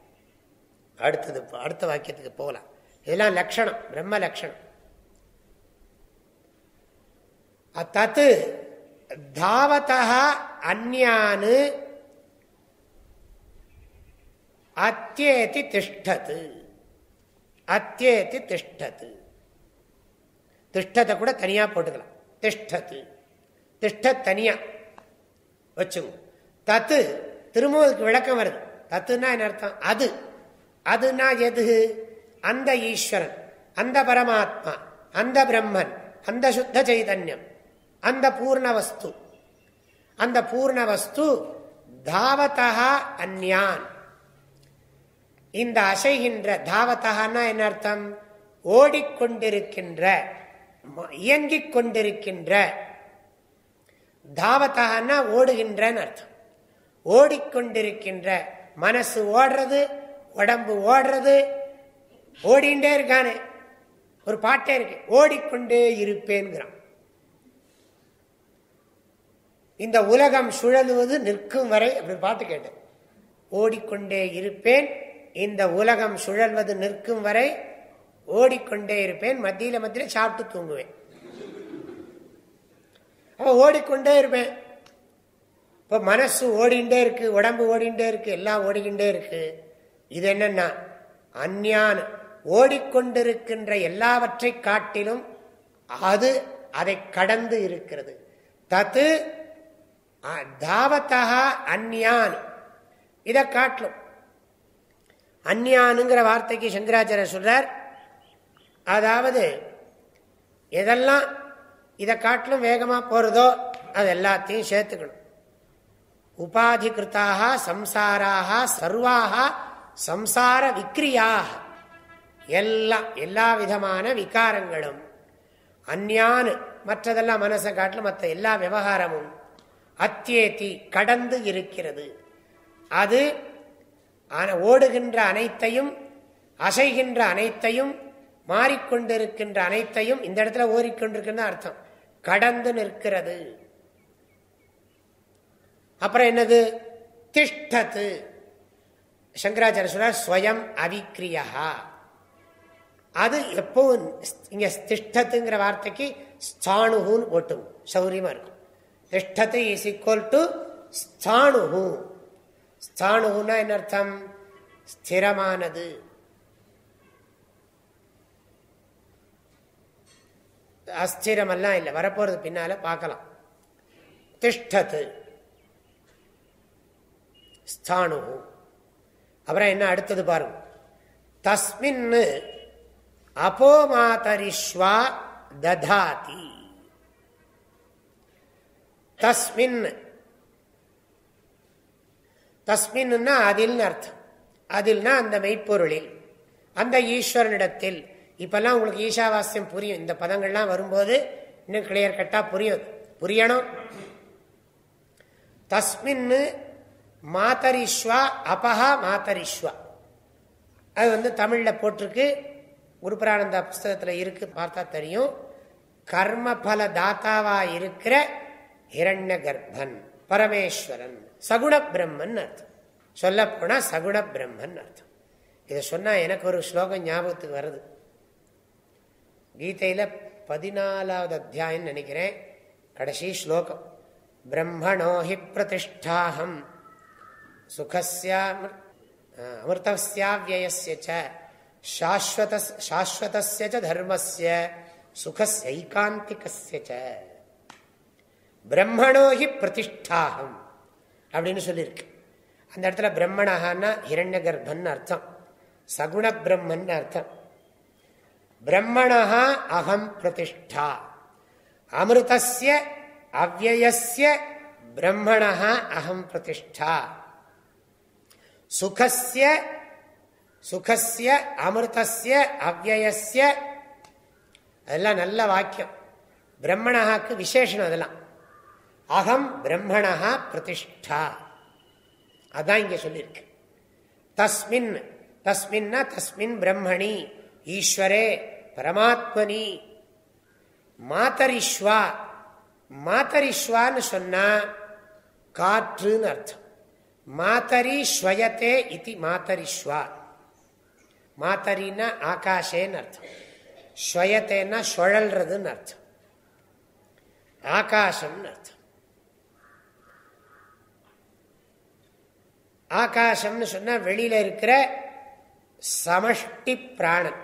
அடுத்தது அடுத்த வாக்கியத்துக்கு போகலாம். இதெல்லாம் லட்சணம் பிரம்ம லட்சணம். தத்து தாவதா அந்யானு அத்தியேதி திஷ்டத்து அத்தியேதி திஷ்டத்து திஷ்டத்தை கூட தனியா போட்டுக்கலாம்। திஷ்டத்து திஷ்ட தனியா। வச்சுங்க। தத்து திருமூலுக்கு விளக்கம் வருது। தத்துனா என்ன அர்த்தம்? அது। அதுனா எது? அந்த ஈஸ்வரன் அந்த பரமாத்மா அந்த பிரம்மன் அந்த சுத்த சைதன்யம். அந்த பூர்ண வஸ்து அந்த பூர்ண வஸ்து தாவதா அந்யான். இந்த அசைகின்ற தாவத்தகான்னா என்ன அர்த்தம்? ஓடிக்கொண்டிருக்கின்ற இயங்கிக் கொண்டிருக்கின்ற தாவத்தகான்னா ஓடுகின்றன்னு அர்த்தம். ஓடிக்கொண்டிருக்கின்ற மனசு ஓடுறது உடம்பு ஓடுறது ஓடிண்டே இருக்கானே. ஒரு பாட்டே இருக்கு ஓடிக்கொண்டே இருப்பேன்கிறான். இந்த உலகம் சுழலுவது நிற்கும் வரை அப்படி பாட்டு கேட்டேன். ஓடிக்கொண்டே இருப்பேன். இந்த உலகம் சுழல்வது நிற்கும் வரை ஓடிக்கொண்டே இருப்பேன். மத்தியில மத்தியில சாப்பிட்டு தூங்குவேன். ஓடிக்கொண்டே இருப்பேன். இப்போ மனசு ஓடிண்டே இருக்கு உடம்பு ஓடிண்டே இருக்கு எல்லாம் ஓடிக்கிண்டே இருக்கு. இது என்னன்னா அந்யான் ஓடிக்கொண்டிருக்கின்ற எல்லாவற்றை காட்டிலும் அது அதை கடந்து இருக்கிறது. தத்து தாவத்தா அந்யான். இதை காட்டிலும் அந்யானுங்கிற வார்த்தைக்கு சங்கராச்சாரிய சொல்றார். அதாவது எதெல்லாம் இதை காட்டிலும் வேகமாக போகிறதோ அது எல்லாத்தையும் சேர்த்துக்கணும். உபாதிகிருத்தாக சம்சாராக சர்வாக சம்சார விக்ரியாக எல்லாம் எல்லா விதமான விகாரங்களும் அந்யான் மற்றதெல்லாம் மனசை காட்டிலும் மற்ற எல்லா விவகாரமும் அத்தியேத்தி கடந்து இருக்கிறது. அது ஓடுகின்ற அனைத்தையும் அசைகின்ற அனைத்தையும் மாறிக்கொண்டிருக்கின்ற அனைத்தையும் இந்த இடத்துல ஓடிக்கொண்டிருக்கின்ற அர்த்தம். கடந்து நிற்கிறது. அப்புறம் என்னது? திஷ்டத்து. சங்கராச்சாரிய சொல்றார் ஸ்வயம் அவிக்ரியா அது எப்பவும் இங்க திஷ்டத்துங்கிற வார்த்தைக்கு ஸ்தானுகுன்னு ஓட்டும் சௌரியமா இருக்கும். திஷ்டத்து இஸ் ஈக்குவல் டு ஸ்தானுகு ஸ்தானுகுன்னா என்ன அர்த்தம் ஸ்திரமானது அஸ்திரமெல்லாம் இல்லை வரப்போறது பின்னால பார்க்கலாம். திஷ்டத்து ஸ்தானு அப்புறம் என்ன அடுத்தது பாருங்க. தஸ்மின் அப்போமாதரிஸ்வா ததாதி. தஸ்மின் தஸ்மின்னா அதில் அர்த்தம். அதில்னா அந்த மெய்ப்பொருளில் அந்த ஈஸ்வரனிடத்தில். இப்பெல்லாம் உங்களுக்கு ஈஷாவாஸ்யம் புரியும். இந்த பதங்கள்லாம் வரும்போது இன்னும் கிளியர் கட்டா புரியும். புரியணும். தஸ்மின்னு மாத்தரிஸ்வா அபஹா மாத்தரிஸ்வா அது வந்து தமிழில் போட்டிருக்கு. குருபிரானந்த புஸ்தகத்தில் இருக்கு பார்த்தா தெரியும். கர்மபல தாத்தாவா இருக்கிற ஹிரண்ய கர்ப்பன் பரமேஸ்வரன் சகுண பிரம்மன் அர்த்தம் சொல்ல போனா சகுண பிரம்மன் அர்த்தம் இதை சொன்னா எனக்கு ஒரு ஸ்லோகம் ஞாபகத்துக்கு வருது கீதையில பதினாலாவது அத்தியாயம் நினைக்கிறேன் கடைசி ஸ்லோகம் பிரம்மணோ ஹி பிரதிஷ்டாஹம் சுகஸ்யா அமிர்தஸ்யாவியஸ்ய சாஸ்வதஸ்ய தர்மஸ்ய சுகஸ்யைகாந்திகஸ்ய பிரம்மணோ பிரதிஷ்டாகம் அப்படின்னு சொல்லியிருக்கு. அந்த இடத்துல பிரம்மணஹான்னா ஹிரண்ய கர்ப்பன் அர்த்தம். சகுண பிரம்மன் அர்த்தம். பிரம்மணா அகம் பிரதிஷ்டா. அமிர்தஸ்ய அவ்வயஸ்ய பிரம்மணா அகம் பிரதிஷ்டா. சுகஸ்ய சுகஸ்ய அமிர்தஸ்ய அவ்வயஸ்ய அதெல்லாம் நல்ல வாக்கியம். பிரம்மணாக்கு விசேஷம் அதெல்லாம். அகம் பிரம்மணா பிரதிஷ்டா அதான் இங்க சொல்லியிருக்கு தஸ்மின் தஸ்மின்னா தஸ்மின் பிரம்மணி ஈஸ்வரே பரமாத்மனி. மாத்தரிஸ்வா மாத்தரிஸ்வான்னு சொன்னா காற்றுன்னு அர்த்தம். மாத்தரி ஸ்வயத்தே இது மாத்தரிஸ்வா மாத்தரின்னா ஆகாஷேன்னு அர்த்தம். ஸ்வயத்தேன்னா சுழல்றதுன்னு அர்த்தம். ஆகாசம்னு அர்த்தம். ஆகாசம்னு சொன்னா வெளியில இருக்கிற சமஷ்டி பிராணன்.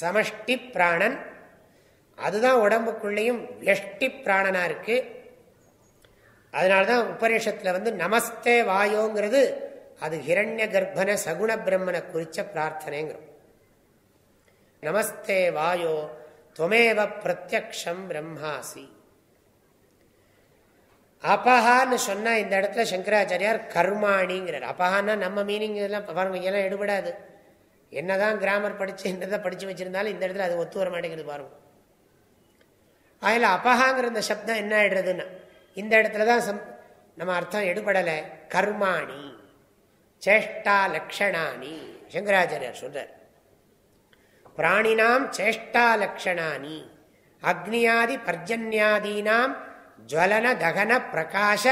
சமஷ்டி பிராணன். அதுதான் உடம்புக்குள்ளேயும் வெஷ்டி பிராணனா இருக்கு. அதனால்தான் உபநிஷத்தில் வந்து நமஸ்தே வாயோங்கிறது அது ஹிரண்ய கர்ப்பன சகுண பிரம்மனை குறிச்ச பிரார்த்தனைங்கிறோம். நமஸ்தே வாயோ துவமேவ பிரத்யக்ஷம் பிரம்மாசி. அபஹான்னு சொன்னால் இந்த இடத்துல சங்கராச்சாரியார் கர்மாணிங்கிறார். அபஹான்னா நம்ம மீனிங் இதெல்லாம் பாருங்க எல்லாம் எடுபடாது. என்னதான் கிராமர் படிச்சு என்னதான் படிச்சு வச்சிருந்தாலும் இந்த இடத்துல அது ஒத்து வர மாட்டேங்கிறது பாருங்க. அதில் அபஹாங்கிற இந்த சப்தம் என்ன ஆயிடுறதுன்னா இந்த இடத்துல தான் நம்ம அர்த்தம் எடுபடலை. கர்மாணி சேஷ்டா லக்ஷணானி சங்கராச்சாரியார் சொல்றார். பிராணினாம் சேஷ்டா லக்ஷணானி அக்னியாதி பர்ஜன்யாதீனாம் ஜுவலன தகன பிரகாஷ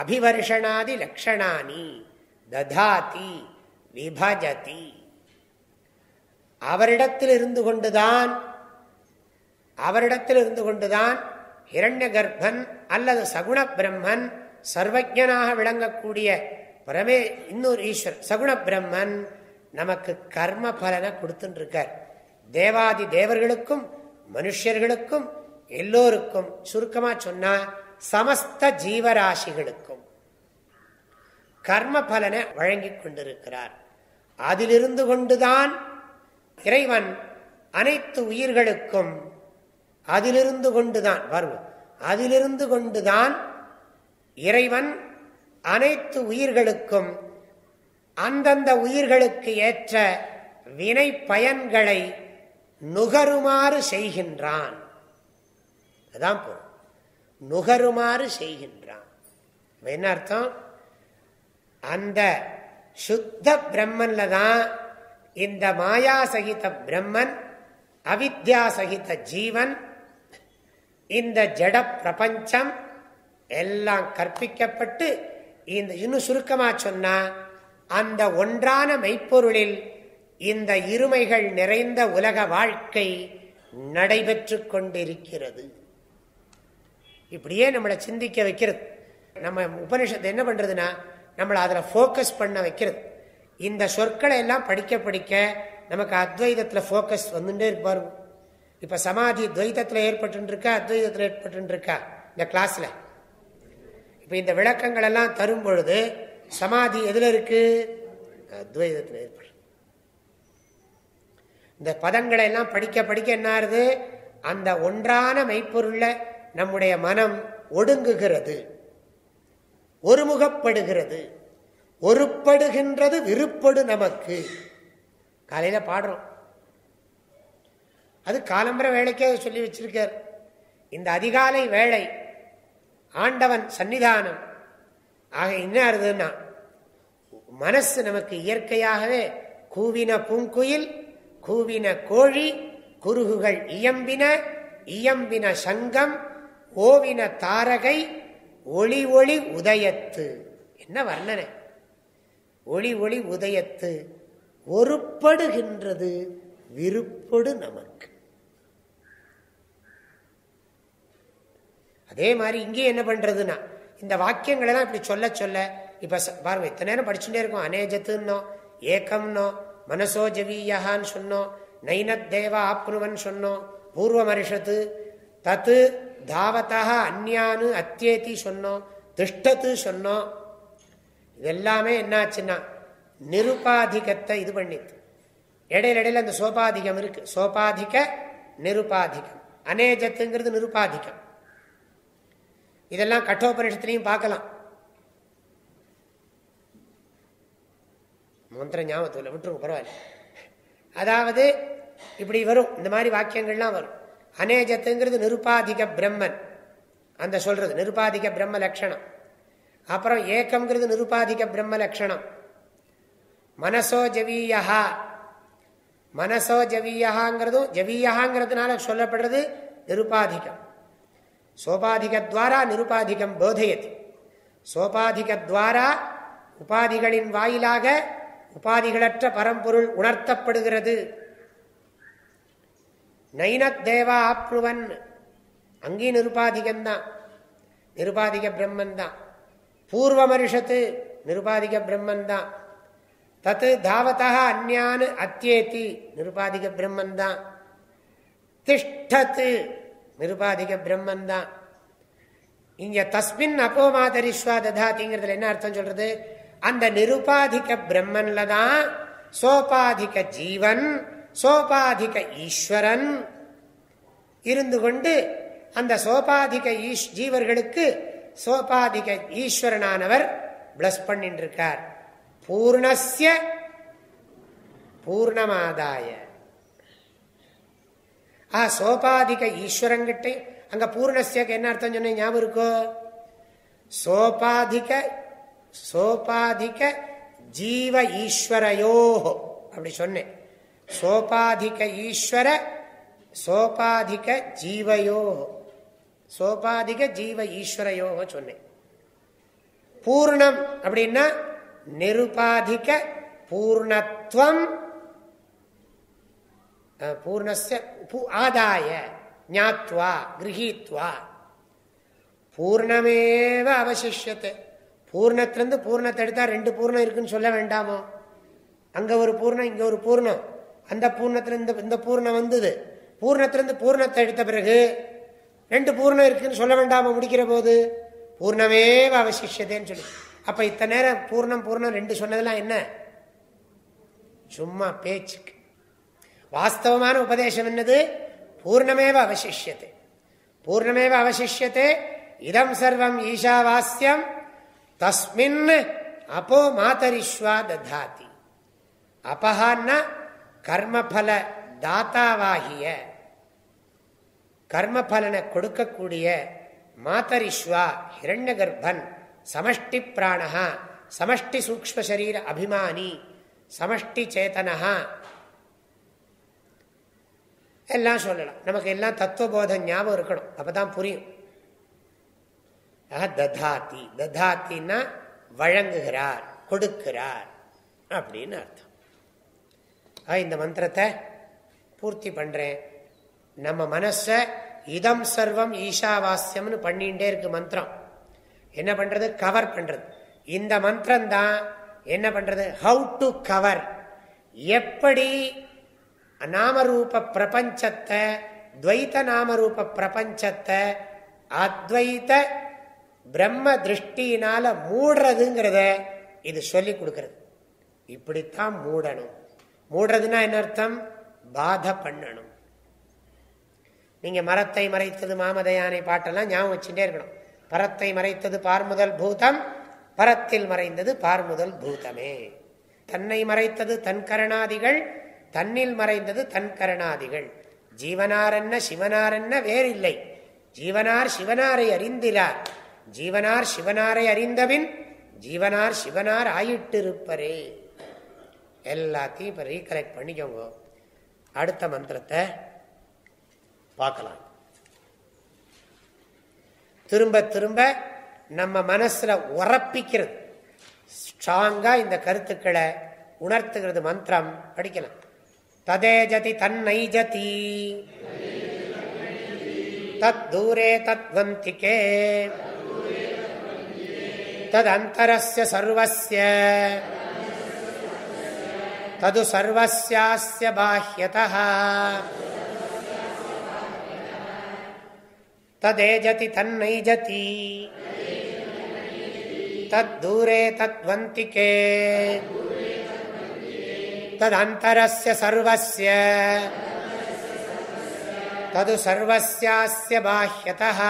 அபிவர்ஷனாதி லக்ஷணானி ததாதி விபஜதி அவரிடத்தில் இருந்து கொண்டுதான் அவரிடத்தில் இருந்து கொண்டுதான் ஹிரண்ய கர்ப்பன் அல்லது சகுண பிரம்மன் சர்வஜனாக விளங்கக்கூடிய பரமே இன்னொரு ஈஸ்வர் சகுண பிரம்மன் நமக்கு கர்ம பலனை கொடுத்துருக்கார் தேவாதி தேவர்களுக்கும் மனுஷர்களுக்கும் எல்லோருக்கும் சுருக்கமா சொன்னா சமஸ்த ஜீவராசிகளுக்கும் கர்ம பலனை வழங்கி கொண்டிருக்கிறார். அதிலிருந்து கொண்டுதான் இறைவன் அனைத்து உயிர்களுக்கும் அதிலிருந்து கொண்டுதான் வரும் அதிலிருந்து கொண்டுதான் இறைவன் அனைத்து உயிர்களுக்கும் அந்தந்த உயிர்களுக்கு ஏற்ற வினை பயன்களை நுகருமாறு செய்கின்றான். அதான் பொருள். நுகருமாறு செய்கின்றான். என்ன அர்த்தம்? அந்த சுத்த பிரம்மன்ல தான் இந்த மாயா சகித பிரம்மன் அவித்யா சகித ஜீவன் இந்த ஜட பிரபஞ்சம் எல்லாம் கற்பிக்கப்பட்டு இந்த இன்னும் சுருக்கமா சொன்னா அந்த ஒன்றான மெய்ப்பொருளில் இந்த இருமைகள் நிறைந்த உலக வாழ்க்கை நடைபெற்று கொண்டிருக்கிறது. இப்படியே நம்மளை சிந்திக்க வைக்கிறது. நம்ம உபனிஷத்தை என்ன பண்ணுறதுன்னா நம்மளை அதில் ஃபோக்கஸ் பண்ண வைக்கிறது. இந்த சொற்களை எல்லாம் படிக்க படிக்க நமக்கு அத்வைதத்தில் ஃபோக்கஸ் வந்துட்டே இருப்பார் இப்போ சமாதி துவைதத்தில் ஏற்பட்டுருக்கா அத்வைதத்தில் ஏற்பட்டுருக்கா? இந்த கிளாஸில் இப்போ இந்த விளக்கங்கள் எல்லாம் தரும் பொழுது சமாதி எதில் இருக்கு? அத்வைதத்தில் ஏற்படும் இந்த பதங்களை எல்லாம் படிக்க படிக்க என்ன ஆகுது அந்த ஒன்றான மெய்ப்பொருளில் நம்முடைய மனம் ஒடுங்குகிறது ஒருமுகப்படுகிறது ஒருப்படுகின்றது விருப்படு நமக்கு. காலையில பாடுறோம். அது காலம்பர வேலைக்கே சொல்லி வச்சிருக்கார். இந்த அதிகாலை வேலை ஆண்டவன் சன்னிதானம். ஆக என்ன இருதுன்னா மனசு நமக்கு இயற்கையாகவே கூவின பூங்குயில் கூவின கோழி குருகுகள் இயம்பின இயம்பின சங்கம் ஓவின தாரகை ஒளி ஒளி உதயத்து. என்ன வர்ணனை? ஒளி ஒளி உதயத்து. ஒருப்படுகின்றது விருப்படு நமக்கு. அதே மாதிரி இங்கே என்ன பண்றதுன்னா இந்த வாக்கியங்களை தான் இப்படி சொல்ல சொல்ல இப்ப பாருங்க இத்தனை நேரம் படிச்சுட்டே இருக்கோம். அநேஜத்துன்னோ ஏக்கம்னோ மனசோ ஜவீயான்னு சொன்னோம். நைனத் தேவா ஆப்னுவன் சொன்னோம். பூர்வ மரிஷத்து தத்து தாவத்தா அந்யானு அத்தியேத்தி சொன்னோம் திஷ்டத்து சொன்னோம் இதெல்லாமே என்னாச்சுன்னா நிருபாதிகத்தை இது பண்ணித்து இடையில இடையில அந்த சோபாதிகம் இருக்கு. சோபாதிக நிருபாதிகம். அநேஜத்துங்கிறது நிருபாதிகம். இதெல்லாம் கட்டோபனிஷத்துலையும் பார்க்கலாம். மந்திர ஞாபகத்தில் விட்டுருங்க பரவாயில்ல. அதாவது இப்படி வரும். இந்த மாதிரி வாக்கியங்கள்லாம் வரும். அநேஜத்துங்கிறது நிருபாதிக பிரம்மன். அந்த சொல்றது நிருபாதிக பிரம்ம லட்சணம். அப்புறம் ஏக்கம்ங்கிறது நிருபாதிக பிரம்ம லட்சணம். மனசோ ஜவீயா மனசோ ஜவீயாங்கிறதும் ஜவீயாங்கிறதுனால சொல்லப்படுறது நிருபாதிகம். சோபாதிகத்வாரா நிருபாதிகம் போதையது. சோபாதிகத்வாரா உபாதிகளின் வாயிலாக உபாதிகளற்ற பரம்பொருள் உணர்த்தப்படுகிறது. நைனத் தேவா ஆப்ருவன் அங்கேயும் நிருபாதிகம்தான் நிருபாதிக பிரம்மன் தான். பூர்வ மரிஷத்து நிருபாதிக பிரம்மன் தான். தத்து தாவத்தா அந்யான் அத்தியேத்தி நிருபாதிக பிரம்மன் தான். திஷ்டத்து நிருபாதிக பிரம்மன் தான். இங்க தஸ்மின் அப்போமாதரிஸ்வா ததாதிங்கிறதுல என்ன அர்த்தம் சொல்றது? அந்த நிருபாதிக பிரம்மன்ல தான் சோபாதிக ஜீவன் சோபாதிக ஈஸ்வரன் இருந்து கொண்டு அந்த சோபாதிக ஜீவர்களுக்கு சோபாதிக ஈஸ்வரனானவர் பிளஸ் பண்ணிட்டு இருக்கார் பூர்ணஸ்ய பூர்ணமாதாய. ஆ சோபாதிக ஈஸ்வரங்கிட்ட அங்க பூர்ணஸ்யக்கு என்ன அர்த்தம் சொன்ன ஞாபகம் இருக்கோ? சோபாதிக சோபாதிக ஜீவ ஈஸ்வரையோ அப்படி சொன்னேன். சோபாதிக ஈஸ்வர சோபாதிக ஜீவயோ. சோபாதிக ஜீவ ஈஸ்வரையோ சொன்னேன். பூர்ணம் அப்படின்னா நிருபாதிக பூர்ணத்துவம் பூர்ணஸ்ய ஆதாய ஞாத்வா கிரகித்வா. பூர்ணமேவ அவசிஷத்து பூர்ணத்திலிருந்து பூர்ணத்தை எடுத்தா ரெண்டு பூர்ணம் இருக்குன்னு சொல்ல வேண்டாமோ? அங்க ஒரு பூர்ணம் இங்க ஒரு பூர்ணம். அந்த பூர்ணத்திலிருந்து இந்த பூர்ணம் வந்தது. பூர்ணத்திலிருந்து பூர்ணத்தை எடுத்த பிறகு ரெண்டு பூர்ணம் இருக்குன்னு சொல்ல வேண்டாம முடிக்கிற போது. பூர்ணமேவ அவசிஷத்தேன்னு சொல்லி. அப்ப இத்தனை நேரம் பூர்ணம் பூர்ணம் ரெண்டு சொன்னதெல்லாம் என்ன? சும்மா பேச்சுக்கு. வாஸ்தவமான உபதேசம் என்னது? பூர்ணமேவ அவசிஷியத்தை பூர்ணமேவ அவசிஷியத்தை இதம் சர்வம் ஈஷாவாஸ்யம். தஸ்மின் அப்போ மாதரிஸ்வா ததாதி. அப்பஹான்னா கர்மபல தாத்தாவாகிய கர்மபலனை கொடுக்கக்கூடிய மாதரிஸ்வா ஹிரண்ய கர்ப்பன் சமஷ்டி பிராணா சமஷ்டி சூக்ம சரீர அபிமானி சமஷ்டி சேத்தனஹா. எல்லாம் சொல்லலாம். நமக்கு எல்லாம் தத்துவபோத ஞாபகம் இருக்கணும். அப்பதான் புரியும். ததாத்தி. ததாத்தின்னா வழங்குகிறார் கொடுக்கிறார் அப்படின்னு அர்த்தம். இந்த மந்திரத்தை பூர்த்தி பண்றேன். நம்ம மனச இதம் சர்வம் ஈஷாவாஸ்யம்னு பண்ணிகிட்டே இருக்கு மந்திரம். என்ன பண்றது? கவர் பண்றது. இந்த மந்திரம் தான் என்ன பண்றது? ஹவு டு கவர் எப்படி நாமரூப பிரபஞ்சத்தை துவைத்த நாமரூப பிரபஞ்சத்தை அத்வைத்த பிரம்ம திருஷ்டினால மூடுறதுங்கிறத இது சொல்லி கொடுக்கறது. இப்படித்தான் மூடணும். மூடுறதுன்னா என்ன அர்த்தம்? பாத பண்ணணும் நீங்க மரத்தை மறைத்தது மாமதயானை பாட்டெல்லாம் ஞாபகம் வச்சுட்டே இருக்கணும். பரத்தை மறைத்தது பார்முதல் பூதம் பரத்தில் மறைந்தது பார்முதல் பூதமே. தன்னை மறைத்தது தன் கரணாதிகள் தன்னில் மறைந்தது தன் கரணாதிகள். ஜீவனாரென்ன சிவனாரென்ன வேறில்லை. ஜீவனார் சிவனாரை அறிந்திலார் ஜீவனார் சிவனாரை அறிந்தபின் ஜீவனார் சிவனார் ஆயிட்டிருப்பரே. எல்லாத்தையும் இப்போ ரீகலெக்ட் பண்ணிக்கோங்க. அடுத்த மந்திரத்தை பார்க்கலாம். திரும்ப திரும்ப நம்ம மனசில் உறப்பிக்கிறது ஸ்ட்ராங்காக இந்த கருத்துக்களை உணர்த்துகிறது மந்திரம். படிக்கலாம். ததேஜதி தன்னைஜதி. தத் தூரே தத்வந்திகே. ததந்தரஸ்ய சர்வஸ்ய. तदु सर्वस्यास्य बाह्यतः। तदेजति तन्नैजति। तद्दूरे तद्वन्तिके। तदन्तरस्य सर्वस्य। तदु सर्वस्यास्य बाह्यतः।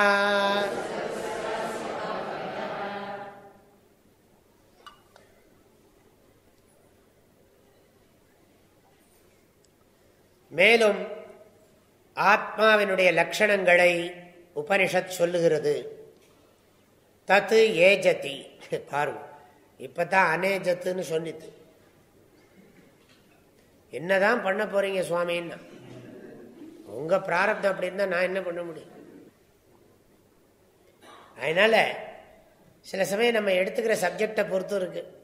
மேலும் ஆத்மாவினுடைய லட்சணங்களை உபனிஷத் சொல்லுகிறது. தத்து ஏஜதி. பாருங்க. இப்பதான் அனேஜத்துன்னு சொன்னித்து என்னதான் பண்ண போறீங்க சுவாமின்னா? உங்க பிராரப்தம் அப்படின்னு நான் என்ன பண்ண முடியும்? அதனால சில சமயம் நம்ம எடுத்துக்கிற சப்ஜெக்டை பொறுத்தும் இருக்கு.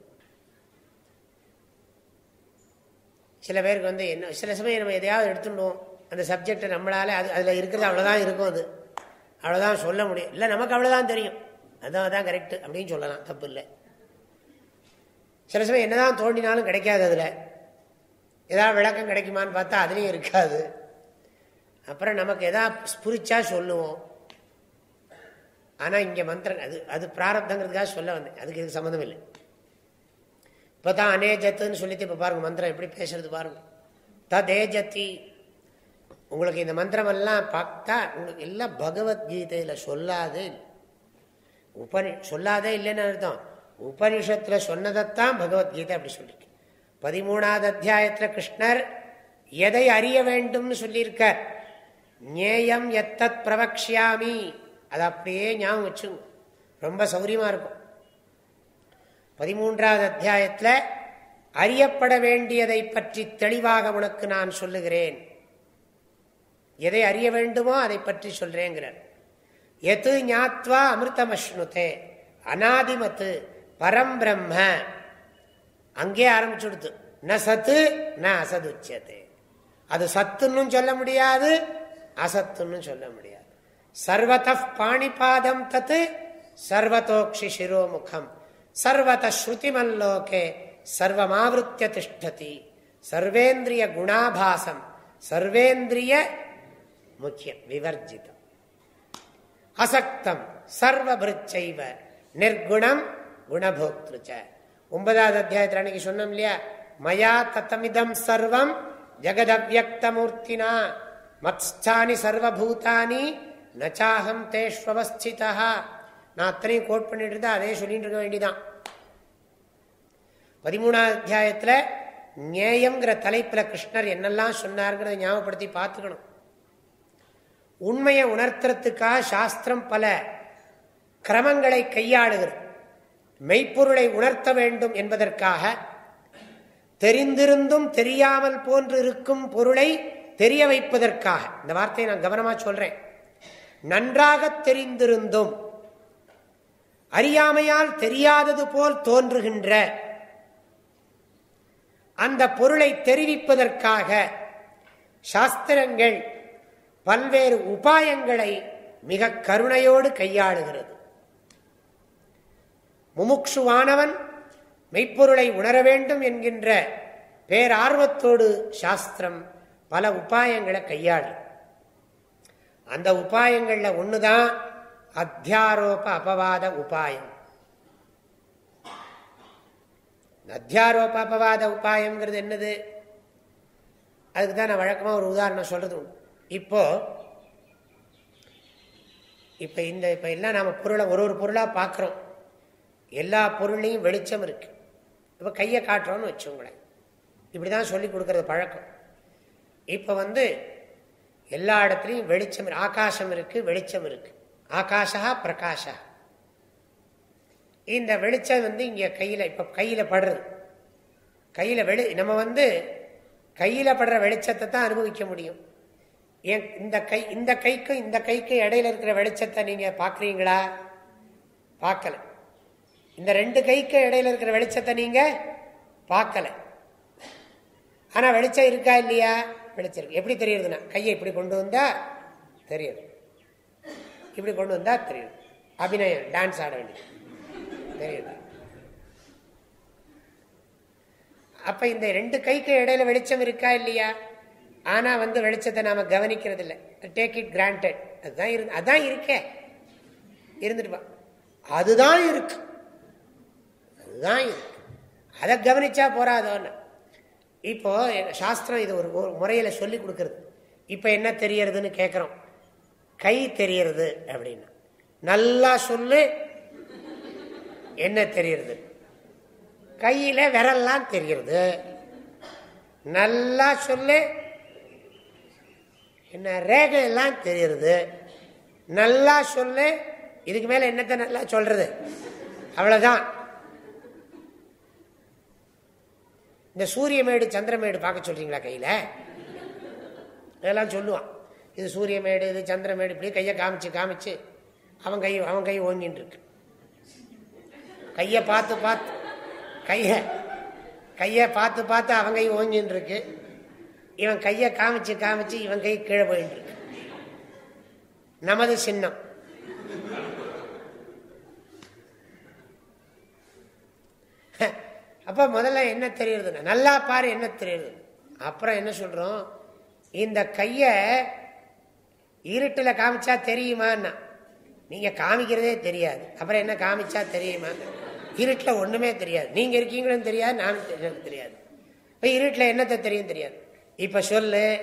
சில பேருக்கு வந்து என்ன சில சமயம் நம்ம எதையாவது எடுத்துடுவோம் அந்த சப்ஜெக்டை நம்மளால் அது அதில் இருக்கிறது அவ்வளோதான் இருக்கும் அது. அவ்வளோதான் சொல்ல முடியும். இல்லை நமக்கு அவ்வளோதான் தெரியும். அதான் தான் கரெக்டு அப்படின்னு சொல்லலாம். தப்பு இல்லை. சில சமயம் என்னதான் தோண்டினாலும் கிடைக்காது அதில். ஏதாவது விளக்கம் கிடைக்குமான்னு பார்த்தா அதுலேயும் இருக்காது. அப்புறம் நமக்கு எதாவது ஸ்புரிச்சா சொல்லுவோம். ஆனால் இங்கே மந்திரம் அது அது பிராரப்தங்கிறதுக்காக சொல்ல வந்தேன். அதுக்கு இது சம்மந்தம் இல்லை. இப்போ தான் அநேஜத்துன்னு சொல்லிட்டு இப்போ பாருங்கள் மந்திரம் எப்படி பேசுறது பாருங்க. ததேஜத்தி உங்களுக்கு இந்த மந்திரமெல்லாம் பார்த்தா உங்களுக்கு எல்லாம் பகவத்கீதையில் சொல்லாதே. உபனி சொல்லாதே இல்லைன்னு அர்த்தம். உபனிஷத்தில் சொன்னதைத்தான் பகவத்கீதை அப்படி சொல்லியிருக்கு பதிமூணாவது அத்தியாயத்தில் கிருஷ்ணர் எதை அறிய வேண்டும்னு சொல்லியிருக்கார். நேயம் எத்தத் பிரவக்ஷாமி அதை அப்படியே ஞாபகம் வச்சுங்க. ரொம்ப சௌரியமாக இருக்கும். பதிமூன்றாவது அத்தியாயத்தில் அறியப்பட வேண்டியதை பற்றி தெளிவாக உனக்கு நான் சொல்லுகிறேன். எதை அறிய வேண்டுமோ அதை பற்றி சொல்றேங்கிறார். எது ஞாத்வா அமிர்தமஷ்ணுதே அனாதிமத்து பரம் பிரம்ம. அங்கே ஆரம்பிச்சுடுத்து ந சத்து ந அசதுச்சதே. அது சத்துன்னு சொல்ல முடியாது அசத்துன்னு சொல்ல முடியாது. சர்வத பாணிபாதம் தத்து சர்வத்தோக்ஷி சிரோமுகம். சர்வத ஸ்ருதிமல்லோகே சர்வமாவிருத்திய திஷ்டதி. சர்வேந்திரிய குணாபாசம். சர்வேந்திரிய முக்கியம் விவர்ஜிதம். அசக்தம் சர்வபிருச்சைவ நிர்குணம் குணபோக்திருச்ச ஒன்பதாவது அத்தியாயத்தில் அன்னைக்கு சொன்னோம் இல்லையா? மயா தத்தமிதம் சர்வம் ஜெகதவியக்தமூர்த்தினா. மத்ஸ்தானி சர்வபூதானி நச்சாஹம் தேஷ்வஸ்திதா நான் அத்தனையும் கோட் பண்ணிட்டு இருந்தா அதே சொல்லிட்டு இருக்க வேண்டிதான் பதிமூணாவது அத்தியாயத்தில் நேயம்ங்கிற தலைப்பில் கிருஷ்ணர் என்னெல்லாம் சொன்னார்ங்கிறத ஞாபகப்படுத்தி பார்த்துக்கணும். உண்மையை உணர்த்துறதுக்காக சாஸ்திரம் பல கிரமங்களை கையாளுகிறது. மெய்ப்பொருளை உணர்த்த வேண்டும் என்பதற்காக தெரிந்திருந்தும் தெரியாமல் போன்று இருக்கும் பொருளை தெரிய வைப்பதற்காக. இந்த வார்த்தையை நான் கவனமா சொல்றேன். நன்றாக தெரிந்திருந்தும் அறியாமையால் தெரியாதது போல் தோன்றுகின்ற அந்த பொருளை தெரிவிப்பதற்காக சாஸ்திரங்கள் பல்வேறு உபாயங்களை மிக கருணையோடு கையாளுகிறது. முமுட்சுவானவன் மெய்ப்பொருளை உணர வேண்டும் என்கின்ற பேரார்வத்தோடு சாஸ்திரம் பல உபாயங்களை கையாளும். அந்த உபாயங்கள்ல ஒண்ணுதான் அத்தியாரோப அபவாத உபாயம். அத்தியாரோப அபவாத உபாயம்ங்கிறது என்னது? அதுக்கு தான் நான் வழக்கமாக ஒரு உதாரணம் சொல்றது உண்டு. இப்போ இப்போ இந்த இப்போ எல்லாம் நாம பொருளை ஒரு ஒரு பொருளாக பார்க்குறோம். எல்லா பொருளையும் வெளிச்சம் இருக்கு. இப்போ கையை காட்டுறோம்னு வச்சோங்களேன் இப்படி தான் சொல்லி கொடுக்கறது பழக்கம். இப்போ வந்து எல்லா இடத்துலையும் வெளிச்சம் ஆகாசம் இருக்கு வெளிச்சம் இருக்கு. ஆகாஷா பிரகாஷா. இந்த வெளிச்சம் வந்து இங்கே கையில் இப்போ கையில் படுறது. கையில் வெளி நம்ம வந்து கையில் படுற வெளிச்சத்தை தான் அனுபவிக்க முடியும். ஏன் இந்த கை இந்த கைக்கும் இந்த கைக்கும் இடையில இருக்கிற வெளிச்சத்தை நீங்கள் பார்க்குறீங்களா? பார்க்கல. இந்த ரெண்டு கைக்கு இடையில இருக்கிற வெளிச்சத்தை நீங்க பார்க்கல. ஆனா வெளிச்சம் இருக்கா இல்லையா? வெளிச்சம் எப்படி தெரியுதுன்னா கையை இப்படி கொண்டு வந்தா தெரியுது இப்படி கொண்டு வந்தா தெரியும். அபிநயம் டான்ஸ் ஆட வேண்டியது. தெரியுது? அப்ப இந்த ரெண்டு கைக்கு இடையில வெளிச்சம் இருக்கா இல்லையா? ஆனா வந்து வெளிச்சத்தை நாம கவனிக்கிறது இல்லை டேக் இட் கிராண்டட் அதுதான் இருந்து அதான் இருக்கே. இருந்துட்டு அதுதான் இருக்கு. அதுதான் இருக்கு. அதை கவனிச்சா போறாதோன்னு. இப்போ சாஸ்திரம் இது ஒரு முறையில சொல்லி கொடுக்கறது. இப்ப என்ன தெரியறதுன்னு கேட்கிறோம் கை தெரியறது அப்படின்னா. நல்லா சொல்லு என்ன தெரியறது? கையில விரல்லாம் தெரியறது. நல்லா சொல்லு என்ன ரேகை எல்லாம் தெரியுது நல்லா சொல்லு இதுக்கு மேல என்னத்தை நல்லா சொல்றது? அவ்வளவுதான். இந்த சூரியமேடு சந்திரமேடு பார்க்க சொல்றீங்களா கையில? இதெல்லாம் சொல்லுவான். இது சூரியமேடு இது சந்திரமேடு இப்படி கையை காமிச்சு காமிச்சு. அவன் கை அவன் கை ஓங்கின்னு இருக்கு கையை பார்த்து பார்த்து கையை கையை பார்த்து பார்த்து அவன் கை ஓங்கின்னு இருக்கு இவன் கையை காமிச்சு காமிச்சு இவன் கை கீழே போயின்னு இருக்கு நமது சின்னம். அப்ப முதல்ல என்ன தெரியுதுன்னா நல்லா பாரு என்ன தெரியுது? அப்புறம் என்ன சொல்றோம்? இந்த கையை இருட்டில் காமிச்சா தெரியுமான்னா? நீங்க காமிக்கிறதே தெரியாது. அப்புறம் என்ன காமிச்சா தெரியுமா? இருட்டில் ஒண்ணுமே தெரியாது. நீங்க இருக்கீங்களும் தெரியாது நானும் எனக்கு தெரியாது. இப்போ இருட்டில் என்னத்தை தெரியும் தெரியாது? இப்போ சொல்லு.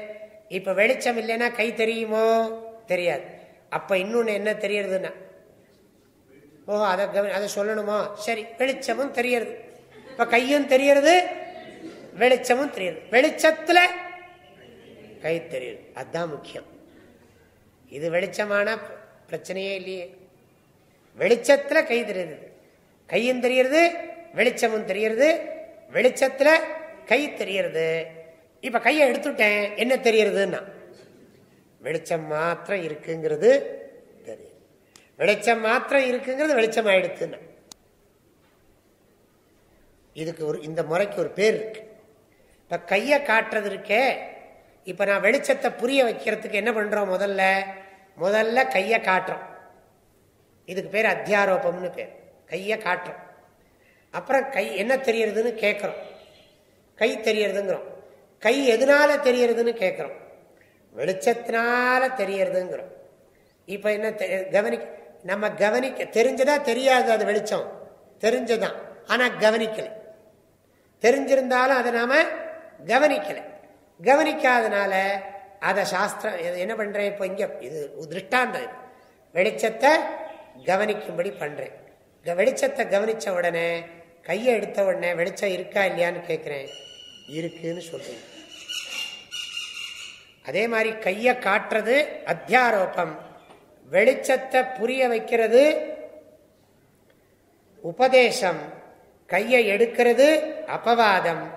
இப்போ வெளிச்சம் இல்லைன்னா கை தெரியுமோ? தெரியாது. அப்போ இன்னொன்று என்ன தெரியறதுன்னா? ஓ அதை கவனி அதை சொல்லணுமோ? சரி வெளிச்சமும் தெரியறது. இப்போ கையும் தெரியறது வெளிச்சமும் தெரியுது வெளிச்சத்தில் கை தெரியுது. அதுதான் முக்கியம். இது வெளிச்சமான பிரச்சனையே இல்லையே. வெளிச்சத்துல கை தெரியுது. கையும் தெரியறது வெளிச்சமும் தெரியறது வெளிச்சத்துல கை தெரியறது. இப்ப கையை எடுத்துட்டேன் என்ன தெரியறதுன்னா வெளிச்சம் மாத்திரம் இருக்குங்கிறது தெரியுது. வெளிச்சம் மாத்திரம் இருக்குங்கிறது வெளிச்சம் ஆயிடுத்துன்னா இதுக்கு ஒரு இந்த முறைக்கு ஒரு பேர் இருக்கு. இப்ப கையை காட்டுறது இருக்கே இப்ப நான் வெளிச்சத்தை புரிய வைக்கிறதுக்கு என்ன பண்றோம் முதல்ல? முதல்ல கையை காட்டுறோம். இதுக்கு பேர் அத்தியாரோபம்னு பேர். கையை காட்டுறோம். அப்புறம் கை என்ன தெரியறதுன்னு கேட்குறோம் கை தெரியறதுங்கிறோம். கை எதனால தெரியறதுன்னு கேட்குறோம் வெளிச்சத்தினால தெரியறதுங்கிறோம். இப்ப என்ன கவனிக்க நம்ம கவனிக்க தெரிஞ்சதா தெரியாது அது வெளிச்சம். தெரிஞ்சதான் ஆனா கவனிக்கலை. தெரிஞ்சிருந்தாலும் அதை நாம கவனிக்கலை. கவனிக்காதனால அதை சாஸ்திரம் என்ன பண்றேன் இப்போ இங்க இது திருஷ்டாந்தம் வெளிச்சத்தை கவனிக்கும்படி பண்றேன். வெளிச்சத்தை கவனிச்ச உடனே கையை எடுத்த உடனே வெளிச்சம் இருக்கா இல்லையான்னு கேட்கிறேன் இருக்குன்னு சொல்றேன். அதே மாதிரி கையை காட்டுறது அத்தியாரோபம். வெளிச்சத்தை புரிய வைக்கிறது உபதேசம். கையை எடுக்கிறது அபவாதம்.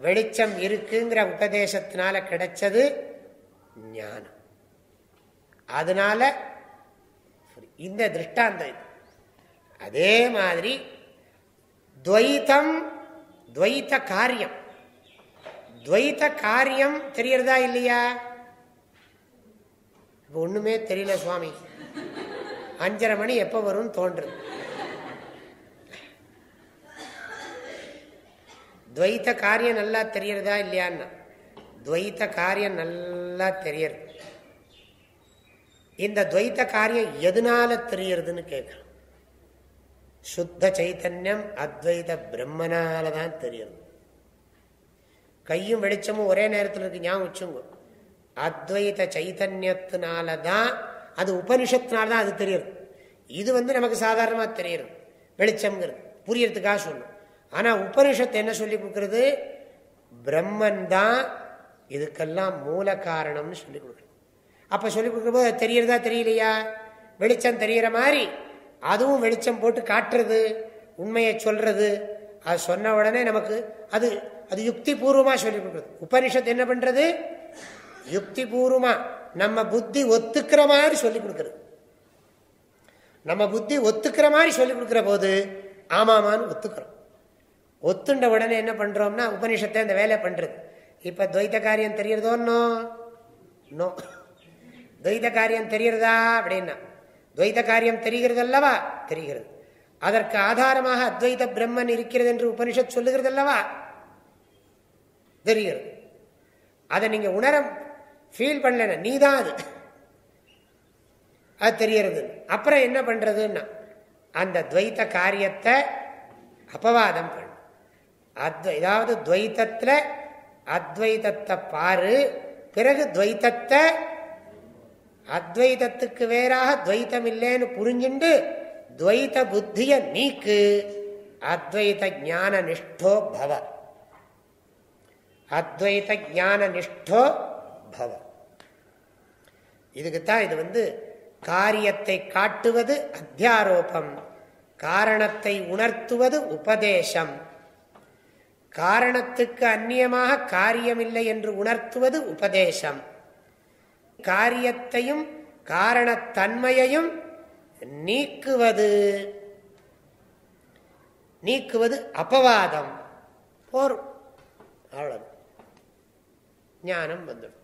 வெளிச்சம் இருக்குங்கிற உபதேசத்தினால கிடைச்சது ஞானம். அதனால இந்த திருஷ்டாந்தம் அதே மாதிரி துவைத்தம் துவைத்த காரியம். துவைத்த காரியம் தெரியறதா இல்லையா? ஒண்ணுமே தெரியல சுவாமி. அஞ்சரை மணி எப்ப வரும் தோன்றுது. துவைத்த காரியம் நல்லா தெரியறதா இல்லையான்னா. துவைத்த காரியம் நல்லா தெரியறது. இந்த துவைத்த காரியம் எதனால தெரியறதுன்னு கேட்கிறோம் சுத்த சைத்தன்யம் அத்வைத பிரம்மனால தான் தெரியுது கையும் வெளிச்சமும் ஒரே நேரத்தில் இருக்கு ஞாபகம் வச்சுங்க. அத்வைத சைத்தன்யத்தினால தான் அது உபனிஷத்தினால தான் அது தெரியுது இது வந்து நமக்கு சாதாரணமாக தெரியுது வெளிச்சம்ங்கிறது. புரியறதுக்காக சொல்லும் ஆனால் உபனிஷத்து என்ன சொல்லி கொடுக்கறது? பிரம்மன் தான் இதுக்கெல்லாம் மூல காரணம்னு சொல்லி கொடுக்குறது. அப்போ சொல்லி கொடுக்கும்போது தெரியறதா தெரியலையா? வெளிச்சம் தெரியற மாதிரி அதுவும் வெளிச்சம் போட்டு காட்டுறது உண்மையை சொல்றது அது சொன்ன உடனே நமக்கு அது அது யுக்தி பூர்வமாக சொல்லி கொடுக்குறது. உபனிஷத்து என்ன பண்ணுறது யுக்தி பூர்வமாக நம்ம புத்தி ஒத்துக்கிற மாதிரி சொல்லி கொடுக்குறது. நம்ம புத்தி ஒத்துக்கிற மாதிரி சொல்லி கொடுக்குற போது ஆமாமான்னு ஒத்துக்கிறோம். ஒத்துண்ட உடனே என்ன பண்றோம்னா உபனிஷத்தை அந்த வேலை பண்றது. இப்ப துவைத்த காரியம் தெரியறதோன்னோ நோ? துவைத காரியம் தெரியறதா அப்படின்னா. துவைத காரியம் தெரிகிறது அல்லவா தெரிகிறது. அதற்கு ஆதாரமாக அத்வைத பிரம்மன் இருக்கிறது என்று உபனிஷத் சொல்லுகிறது அல்லவா தெரிகிறது. அதை நீங்க உணர ஃபீல் பண்ணல நீ தான் அது. அது தெரியறது அப்புறம் என்ன பண்றதுன்னா அந்த துவைத்த காரியத்தை அபவாதம் பண்ணு. அத்வை ஏதாவது துவைத்தத்தில் அத்வைதத்தை பாரு பிறகு துவைத்தத்தை அத்வைதத்துக்கு வேறாக துவைத்தம் இல்லைன்னு புரிஞ்சுண்டு துவைத புத்திய நீக்கு. அத்வைத ஞான நிஷ்டோ பவ. அத்வைத ஞான நிஷ்டோ பவ. இதுக்குத்தான் இது வந்து காரியத்தை காட்டுவது அத்தியாரோபம். காரணத்தை உணர்த்துவது உபதேசம். காரணத்துக்கு அந்நியமாக காரியமில்லை என்று உணர்த்துவது உபதேசம். காரியத்தையும் காரணத்தன்மையையும் நீக்குவது. நீக்குவது அபவாதம். போரும் அவ்வளவு. ஞானம் வந்துடும்.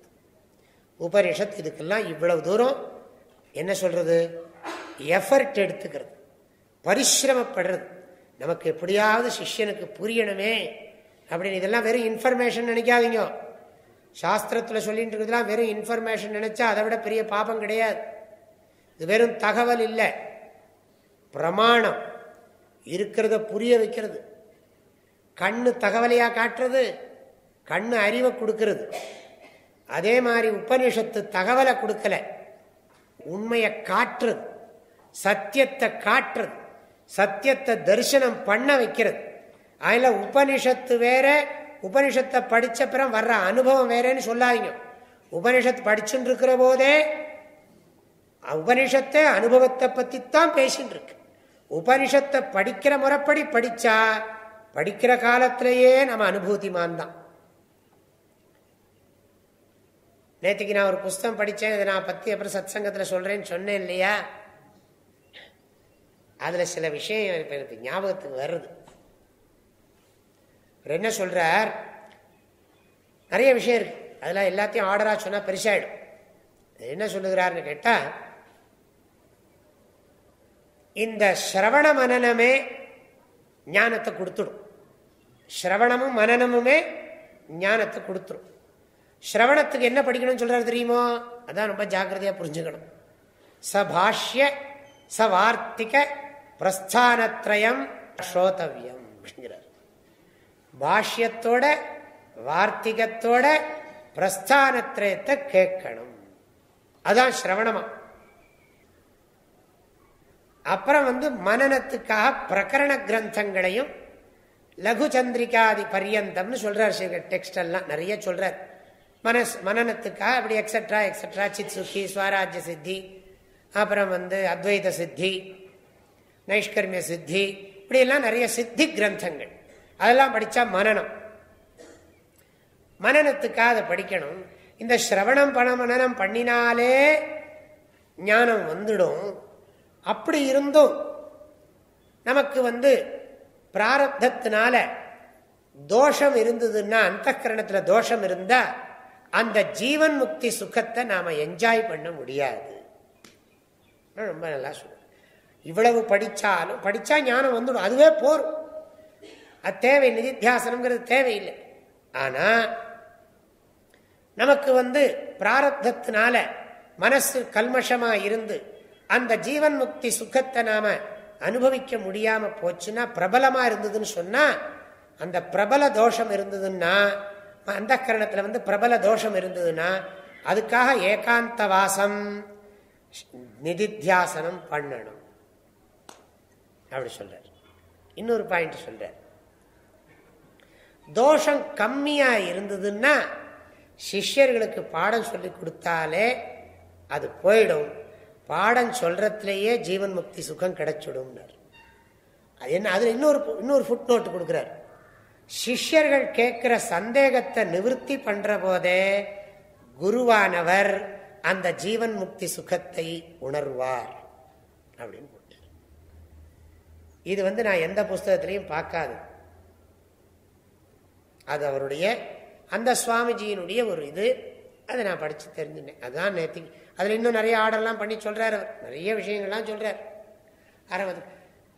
உபனிஷத் இதுக்கெல்லாம் இவ்வளவு தூரம் என்ன சொல்றது? எஃபர்ட் எடுத்துக்கிறது. பரிசிரமப்படுறது. நமக்கு எப்படியாவது சிஷ்யனுக்கு புரியணுமே. அப்படின்னு இதெல்லாம் வெறும் இன்ஃபர்மேஷன் நினைக்காதீங்க. சாஸ்திரத்தில் சொல்லிட்டு இருக்கிறதுலாம் வெறும் இன்ஃபர்மேஷன் நினைச்சா அதை விட பெரிய பாபம் கிடையாது. இது வெறும் தகவல் இல்லை. பிரமாணம். இருக்கிறத புரிய வைக்கிறது. கண்ணு தகவலையா காட்டுறது? கண்ணு அறிவை கொடுக்கறது. அதே மாதிரி உபனிஷத்து தகவலை கொடுக்கல. உண்மையை காட்டுறது. சத்தியத்தை காட்டுறது. சத்தியத்தை தரிசனம் பண்ண வைக்கிறது. அதில் உபனிஷத்து வேற உபனிஷத்தை படித்த பிறம் வர்ற அனுபவம் வேறேன்னு சொல்லாதீங்க. உபனிஷத் படிச்சுட்டு இருக்கிற போதே உபனிஷத்தை அனுபவத்தை பற்றி தான் பேசிட்டு இருக்கு உபனிஷத்தை படிக்கிற முறைப்படி படிச்சா படிக்கிற காலத்திலேயே நம்ம அனுபூதிமான் தான். நேற்றுக்கு நான் ஒரு புஸ்தகம் படித்தேன் இதை நான் பற்றி அப்புறம் சத் சங்கத்தில் சொல்கிறேன்னு சொன்னேன் இல்லையா? அதில் சில விஷயம் எனக்கு ஞாபகத்துக்கு வருது. என்ன சொல்றார்? நிறைய விஷயம் இருக்கு. அதெல்லாம் எல்லாத்தையும் ஆர்டராக சொன்னால் பெருசாயிடும். என்ன சொல்லுகிறார்னு கேட்டால் இந்த சிரவண மனநமே ஞானத்தை கொடுத்துடும். சிரவணமும் மனநமுமே ஞானத்தை கொடுத்துரும். சிரவணத்துக்கு என்ன படிக்கணும்னு சொல்றாரு தெரியுமோ? அதான் ரொம்ப ஜாக்கிரதையாக புரிஞ்சுக்கணும். சபாஷ்ய சவார்த்திக பிரஸ்தானத்ரயம் ஸ்ரோதவியம் அப்படிங்கிறார். பாஷ்யத்தோட வார்த்திகத்தோட பிரஸ்தானத்திரயத்தை கேட்கணும். அதான் சிரவணமா அப்புறம் வந்து மனநத்துக்காக பிரகரண கிரந்தங்களையும் லகு சந்திரிகாதி பரியந்தம்னு சொல்றார் டெக்ஸ்ட் எல்லாம் நிறைய சொல்றார். மனஸ் மனநத்துக்காக அப்படி எக்ஸட்ரா எக்ஸட்ரா சித் சுத்தி ஸ்வராஜ்ய சித்தி அப்புறம் வந்து அத்வைத சித்தி நைஷ்கர்மிய சித்தி இப்படியெல்லாம் நிறைய சித்தி கிரந்தங்கள். அதெல்லாம் படித்தா மனநம். மனநத்துக்காக அதை படிக்கணும். இந்த சிரவணம் பண மனநம் பண்ணினாலே ஞானம் வந்துடும். அப்படி இருந்தும் நமக்கு வந்து பிராரப்தத்தினால தோஷம் இருந்ததுன்னா அந்த கரணத்தில் தோஷம் இருந்தால் அந்த ஜீவன் முக்தி சுகத்தை நாம் என்ஜாய் பண்ண முடியாது. ரொம்ப நல்லா சொல்லுவேன் இவ்வளவு படித்தாலும் படித்தா ஞானம் வந்துடும். அதுவே போரும். அது தேவை நிதித்தியாசனம்ங்கிறது தேவையில்லை. ஆனால் நமக்கு வந்து பிராரப்தத்தினால மனசு கல்மஷமாக இருந்து அந்த ஜீவன் முக்தி சுகத்தை நாம அனுபவிக்க முடியாம போச்சுன்னா பிரபலமா இருந்ததுன்னு சொன்னா அந்த பிரபல தோஷம் இருந்ததுன்னா அந்த கரணத்துல வந்து பிரபல தோஷம் இருந்ததுன்னா அதுக்காக ஏகாந்த வாசம் நிதித்தியாசனம் பண்ணணும். அப்படி சொல்றார். இன்னொரு பாயிண்ட் சொல்றார். தோஷம் கம்மியாக இருந்ததுன்னா சிஷ்யர்களுக்கு பாடம் சொல்லி கொடுத்தாலே அது போயிடும். பாடம் சொல்றதுலேயே ஜீவன் முக்தி சுகம் கிடைச்சிடும்னார். அது என்ன அதில் இன்னொரு இன்னொரு ஃபுட் நோட்டு கொடுக்குறார். சிஷ்யர்கள் கேட்குற சந்தேகத்தை நிவர்த்தி பண்ணுற போதே குருவானவர் அந்த ஜீவன் முக்தி சுகத்தை உணர்வார் அப்படின்னு இது வந்து நான் எந்த புஸ்தகத்திலையும் பார்க்காது. அது அவருடைய அந்த சுவாமிஜியினுடைய ஒரு இது. அதை நான் படித்து தெரிஞ்சுட்டேன் அதுதான் நேற்று அதில் இன்னும் நிறைய ஆர்டர்லாம் பண்ணி சொல்கிறார் அவர். நிறைய விஷயங்கள்லாம் சொல்கிறார் அறுபது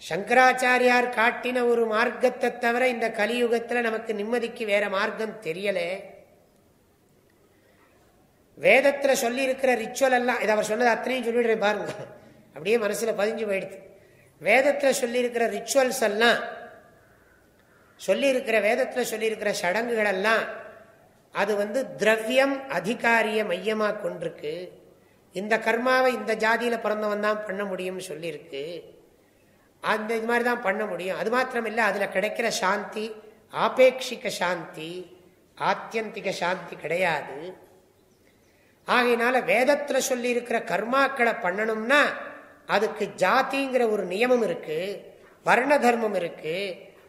சங்கராச்சாரியார் காட்டின ஒரு மார்க்கத்தை தவிர இந்த கலியுகத்தில் நமக்கு நிம்மதிக்கு வேற மார்க்கம் தெரியலே. வேதத்தில் சொல்லியிருக்கிற ரிச்சுவல் எல்லாம் இதை அவர் சொன்னது அத்தனையும் சொல்லிடுறேன் பாருங்க. அப்படியே மனசில் பதிஞ்சு போயிடுது. வேதத்தில் சொல்லியிருக்கிற ரிச்சுவல்ஸ் எல்லாம் சொல்லியிருக்கிற வேதத்தில் சொல்லியிருக்கிற சடங்குகளெல்லாம் சடங்குகள் எல்லாம் அது வந்து திரவியம் அதிகாரிய மையமாக கொண்டிருக்கு. இந்த கர்மாவை இந்த ஜாதியில் பிறந்தவன் தான் பண்ண முடியும்னு சொல்லியிருக்கு. அந்த இது மாதிரி தான் பண்ண முடியும். அது மாத்திரம் இல்லை அதில் கிடைக்கிற சாந்தி ஆபேட்சிக சாந்தி ஆத்தியந்திக சாந்தி கிடையாது. ஆகையினால வேதத்தில் சொல்லியிருக்கிற கர்மாக்களை பண்ணணும்னா அதுக்கு ஜாதிங்கிற ஒரு நியமம் இருக்கு வர்ண தர்மம் இருக்கு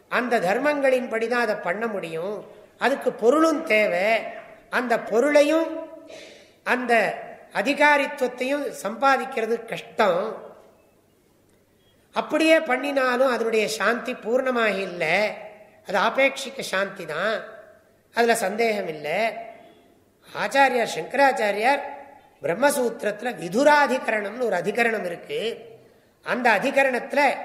அந்த தர்மங்களின் படிதான் அதை பண்ண முடியும். அதுக்கு பொருளும் தேவை. அந்த பொருளையும் அந்த அதிகாரித்துவத்தையும் சம்பாதிக்கிறது கஷ்டம். அப்படியே பண்ணினாலும் அதனுடைய சாந்தி பூர்ணமாக இல்லை. அது ஆபேட்சிக்க சாந்தி தான். அதில் சந்தேகம் இல்லை. ஆச்சாரியார் சங்கராச்சாரியார் பிரம்மசூத்திரத்தில் விதுராதிகரணம்னு ஒரு அதிகரணம் இருக்கு. அந்த அதிகரணத்தில்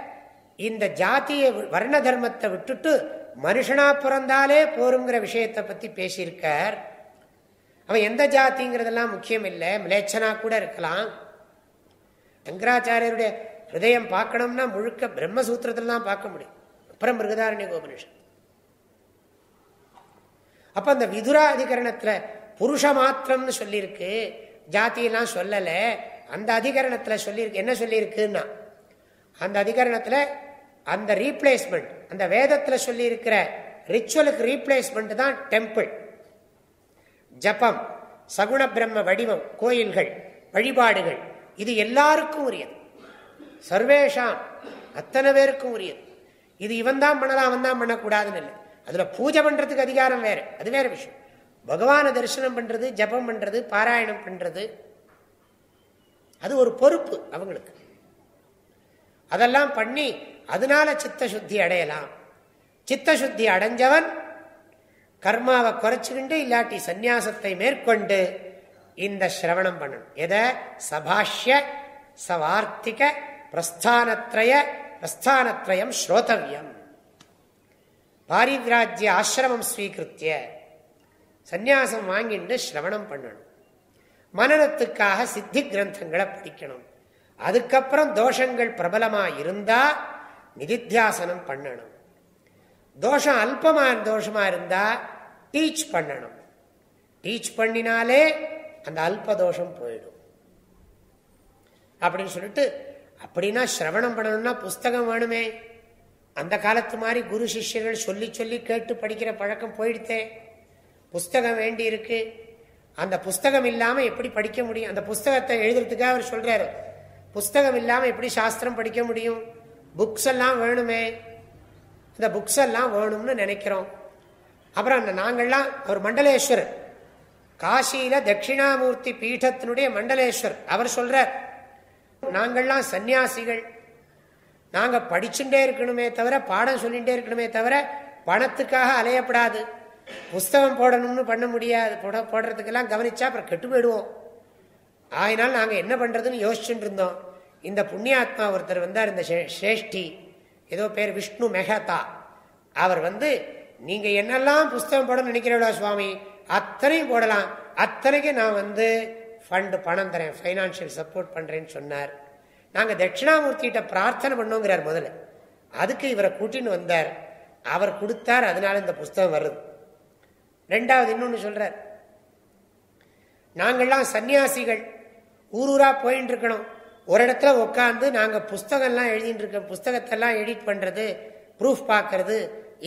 இந்த ஜாத்திய வர்ண தர்மத்தை விட்டுட்டு மனுஷனா பிறந்தாலே போருங்கிற விஷயத்தை பற்றி பேசியிருக்கார். அவன் எந்த ஜாதிங்கிறதெல்லாம் முக்கியம் இல்லை. மிலேச்சனா கூட இருக்கலாம். சங்கராச்சாரியருடைய ஹிருதயம் பார்க்கணும்னா முழுக்க பிரம்மசூத்திரத்தில் தான் பார்க்க முடியும். அப்புறம் மிருகதாரண்ய கோபனிஷன் அப்ப அந்த விதுரா அதிகரணத்துல புருஷ மாத்திரம்னு சொல்லியிருக்கு. ஜாத்தியெல்லாம் சொல்லலை. அந்த அதிகரணத்தில் சொல்லியிருக்கு. என்ன சொல்லியிருக்குன்னா அந்த அதிகரணத்தில் அந்த ரீப்ளேஸ்மெண்ட் அந்த வேதத்தில் சொல்லியிருக்கிற ரிச்சுவலுக்கு ரீப்ளேஸ்மெண்ட் தான் டெம்பிள் ஜபம் சகுண பிரம்ம வடிவம் கோயில்கள் வழிபாடுகள் இது எல்லாருக்கும் உரியது. சர்வேஷாம் அத்தனை பேருக்கும் உரியது. இது இவன் தான் பண்ணலாம் அவன் தான் பண்ணக்கூடாதுன்னு இல்லை. அதுல பூஜை பண்றதுக்கு அதிகாரம் வேறு அது வேற விஷயம். பகவானை தரிசனம் பண்றது ஜபம் பண்றது பாராயணம் பண்றது அது ஒரு பொறுப்பு அவங்களுக்கு. அதெல்லாம் பண்ணி அதனால சித்த சுத்தி அடையலாம். சித்த சுத்தி அடைஞ்சவன் கர்மாவை குறைச்சிக்கிண்டு இல்லாட்டி சந்நியாசத்தை மேற்கொண்டு இந்த சிரவணம் பண்ணணும். எதை? சபாஷ்ய சவார்த்திக பிரஸ்தானத்ரய பிரஸ்தானத்ரயம் ஸ்ரோதவியம். பாரிவிராஜ்ய ஆசிரமம் ஸ்வீகிருத்திய சந்நியாசம் வாங்கிட்டு சிரவணம் பண்ணணும். மனநத்துக்காக சித்தி கிரந்தங்களை படிக்கணும். அதுக்கப்புறம் தோஷங்கள் பிரபலமா இருந்தா நிதித்தியாசனம் பண்ணணும். தோஷம் அல்பமான தோஷமா இருந்தா டீச் பண்ணணும். டீச் பண்ணினாலே அந்த அல்ப தோஷம் போயிடும். அப்படின்னு சொல்லிட்டு அப்படின்னா சிரவணம் பண்ணணும்னா புஸ்தகம் வேணுமே. அந்த காலத்து மாதிரி குரு சிஷ்யர்கள் சொல்லி சொல்லி கேட்டு படிக்கிற பழக்கம் போயிடுத்தே. புஸ்தகம் வேண்டி இருக்கு அந்த புஸ்தகம் இல்லாம எப்படி படிக்க முடியும்? அந்த புஸ்தகத்தை எழுதுறதுக்காக அவர் சொல்றாரு. புஸ்தகம் இல்லாமல் எப்படி சாஸ்திரம் படிக்க முடியும்? புக்ஸ் எல்லாம் வேணுமே. இந்த புக்ஸ் எல்லாம் வேணும்னு நினைக்கிறோம். அப்புறம் அந்த நாங்கள்லாம் ஒரு மண்டலேஸ்வரர். காசியில தட்சிணாமூர்த்தி பீடத்தினுடைய மண்டலேஸ்வர் அவர் சொல்ற நாங்கள்லாம் சன்னியாசிகள் நாங்க படிச்சுட்டே இருக்கணுமே தவிர பாடம் சொல்லிட்டே இருக்கணுமே தவிர பணத்துக்காக அலையப்படாது. புஸ்தகம் போடணும்னு பண்ண முடியாது. போட போடுறதுக்கெல்லாம் கவனிச்சா அப்புறம் கெட்டு போயிடுவோம். ஆயினால் நாங்கள் என்ன பண்ணுறதுன்னு யோசிச்சுட்டு இருந்தோம் இந்த புண்ணியாத்மா ஒருத்தர் வந்தார் இந்த சிரேஷ்டி ஏதோ பேர் விஷ்ணு மெஹதா அவர் வந்து நீங்கள் என்னெல்லாம் புஸ்தகம் போட நினைக்கிறீங்களா சுவாமி அத்தனையும் போடலாம். அத்தனைக்கு நான் வந்து ஃபண்டு பணம் தரேன் ஃபைனான்சியல் சப்போர்ட் பண்ணுறேன்னு சொன்னார். நாங்கள் தட்சிணாமூர்த்திகிட்ட பிரார்த்தனை பண்ணோங்கிறார் முதல்ல. அதுக்கு இவரை கூட்டின்னு வந்தார். அவர் கொடுத்தார் அதனால இந்த புஸ்தகம் வருது. ரெண்டாவது இன்னொன்று சொல்கிறார் நாங்கள்லாம் சன்னியாசிகள் ஊர் ஊராக போயின்னு இருக்கணும் ஒரு இடத்துல உட்காந்து நாங்கள் புஸ்தகம்லாம் எழுதிட்டு இருக்க புஸ்தகத்தெல்லாம் எடிட் பண்ணுறது ப்ரூஃப் பார்க்கறது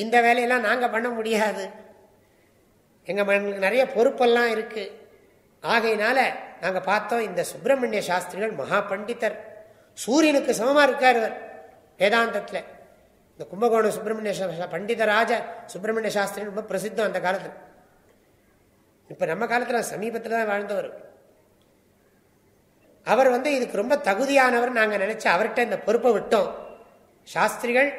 இந்த வேலையெல்லாம் நாங்கள் பண்ண முடியாது. எங்கள் நிறைய பொறுப்பெல்லாம் இருக்குது ஆகையினால நாங்கள் பார்த்தோம் இந்த சுப்பிரமணிய சாஸ்திரிகள் மகா பண்டிதர். சூரியனுக்கு சமமாக இருக்கார் இவர் வேதாந்தத்தில். இந்த கும்பகோணம் சுப்பிரமணிய பண்டித ராஜா சுப்பிரமணிய சாஸ்திரி ரொம்ப பிரசித்தம் அந்த காலத்தில். இப்போ நம்ம காலத்தில் சமீபத்தில் தான் வாழ்ந்தவர். அவர் வந்து இதுக்கு ரொம்ப தகுதியானவர் நாங்கள் நினைச்சு அவர்கிட்ட இந்த பொறுப்பை விட்டோம். சாஸ்திரிகள்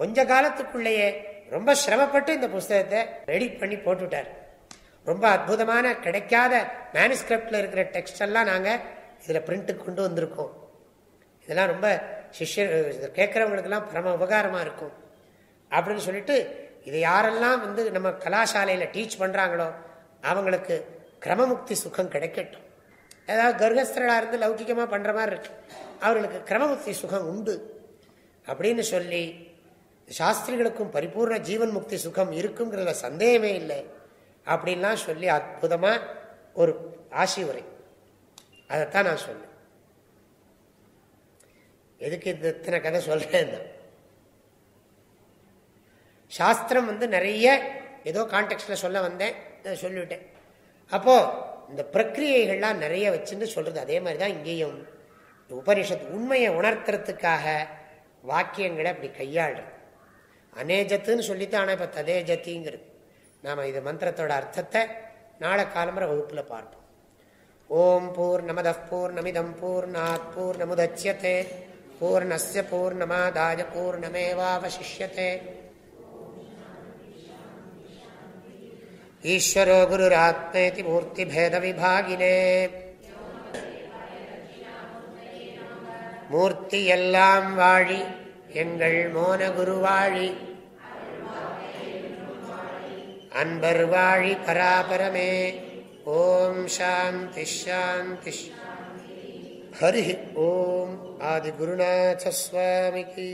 கொஞ்ச காலத்துக்குள்ளேயே ரொம்ப சிரமப்பட்டு இந்த புஸ்தகத்தை ரெடி பண்ணி போட்டுவிட்டார். ரொம்ப அற்புதமான கிடைக்காத மேனுஸ்கிரிப்டில் இருக்கிற டெக்ஸ்ட் எல்லாம் நாங்கள் இதில் பிரிண்ட்டுக்கு கொண்டு வந்திருக்கோம். இதெல்லாம் ரொம்ப சிஷ்யர் கேட்குறவங்களுக்கெல்லாம் பரம உபகாரமாக இருக்கும். அப்படின்னு சொல்லிட்டு இதை யாரெல்லாம் வந்து நம்ம கலாசாலையில் டீச் பண்ணுறாங்களோ அவங்களுக்கு கிரமமுக்தி சுகம் கிடைக்கட்டும். ஏதாவது கர்கஸ்தராக இருந்து லௌகிகமாக பண்ணுற மாதிரி இருக்கு. அவர்களுக்கு கிரமமுக்தி சுகம் உண்டு. அப்படின்னு சொல்லி சாஸ்திரிகளுக்கும் பரிபூர்ண ஜீவன் முக்தி சுகம் இருக்குங்கிறதுல சந்தேகமே இல்லை. அப்படின்லாம் சொல்லி அற்புதமாக ஒரு ஆசி உரை. அதைத்தான் நான் சொன்னேன். எதுக்கு இந்த இத்தனை கதை சொல்றேன் சாஸ்திரம் வந்து நிறைய ஏதோ கான்டெக்ட்ல சொல்ல வந்தேன் சொல்லிவிட்டேன். அப்போ இந்த பிரக்கிரியைகள்லாம் நிறைய வச்சுன்னு சொல்றது அதே மாதிரி தான் இங்கேயும் உபனிஷத் உண்மையை உணர்த்துறதுக்காக வாக்கியங்களை அப்படி கையாளுறது. அநேஜத்துன்னு சொல்லித்தான் ஆனால் இப்போ ததேஜத்திங்கிறது. நாம் இது மந்திரத்தோட அர்த்தத்தை நாளை காலம்புற வகுப்பில் பார்ப்போம். ஓம் பூர் நமத பூர் நமிதம் பூர் நாத் பூர் பூர்ணமுதட்சியத்தை பூர்ணஸ்ய பூர்ணமாதாய பூர்ணமேவாவசிஷ்யத்தை ஈஸ்வரோ குருராத்மேதி மூர்த்திபேதவிபாகினே. மூர்த்தி எல்லாம் வாழி எங்கள் மோன குருவாழி. அன்பர் வாழி பராபரமே. ஓம் சாந்தி ஷாந்தி ஹரி ஓம் ஆதிகுருநாசஸ்வாமிக்கு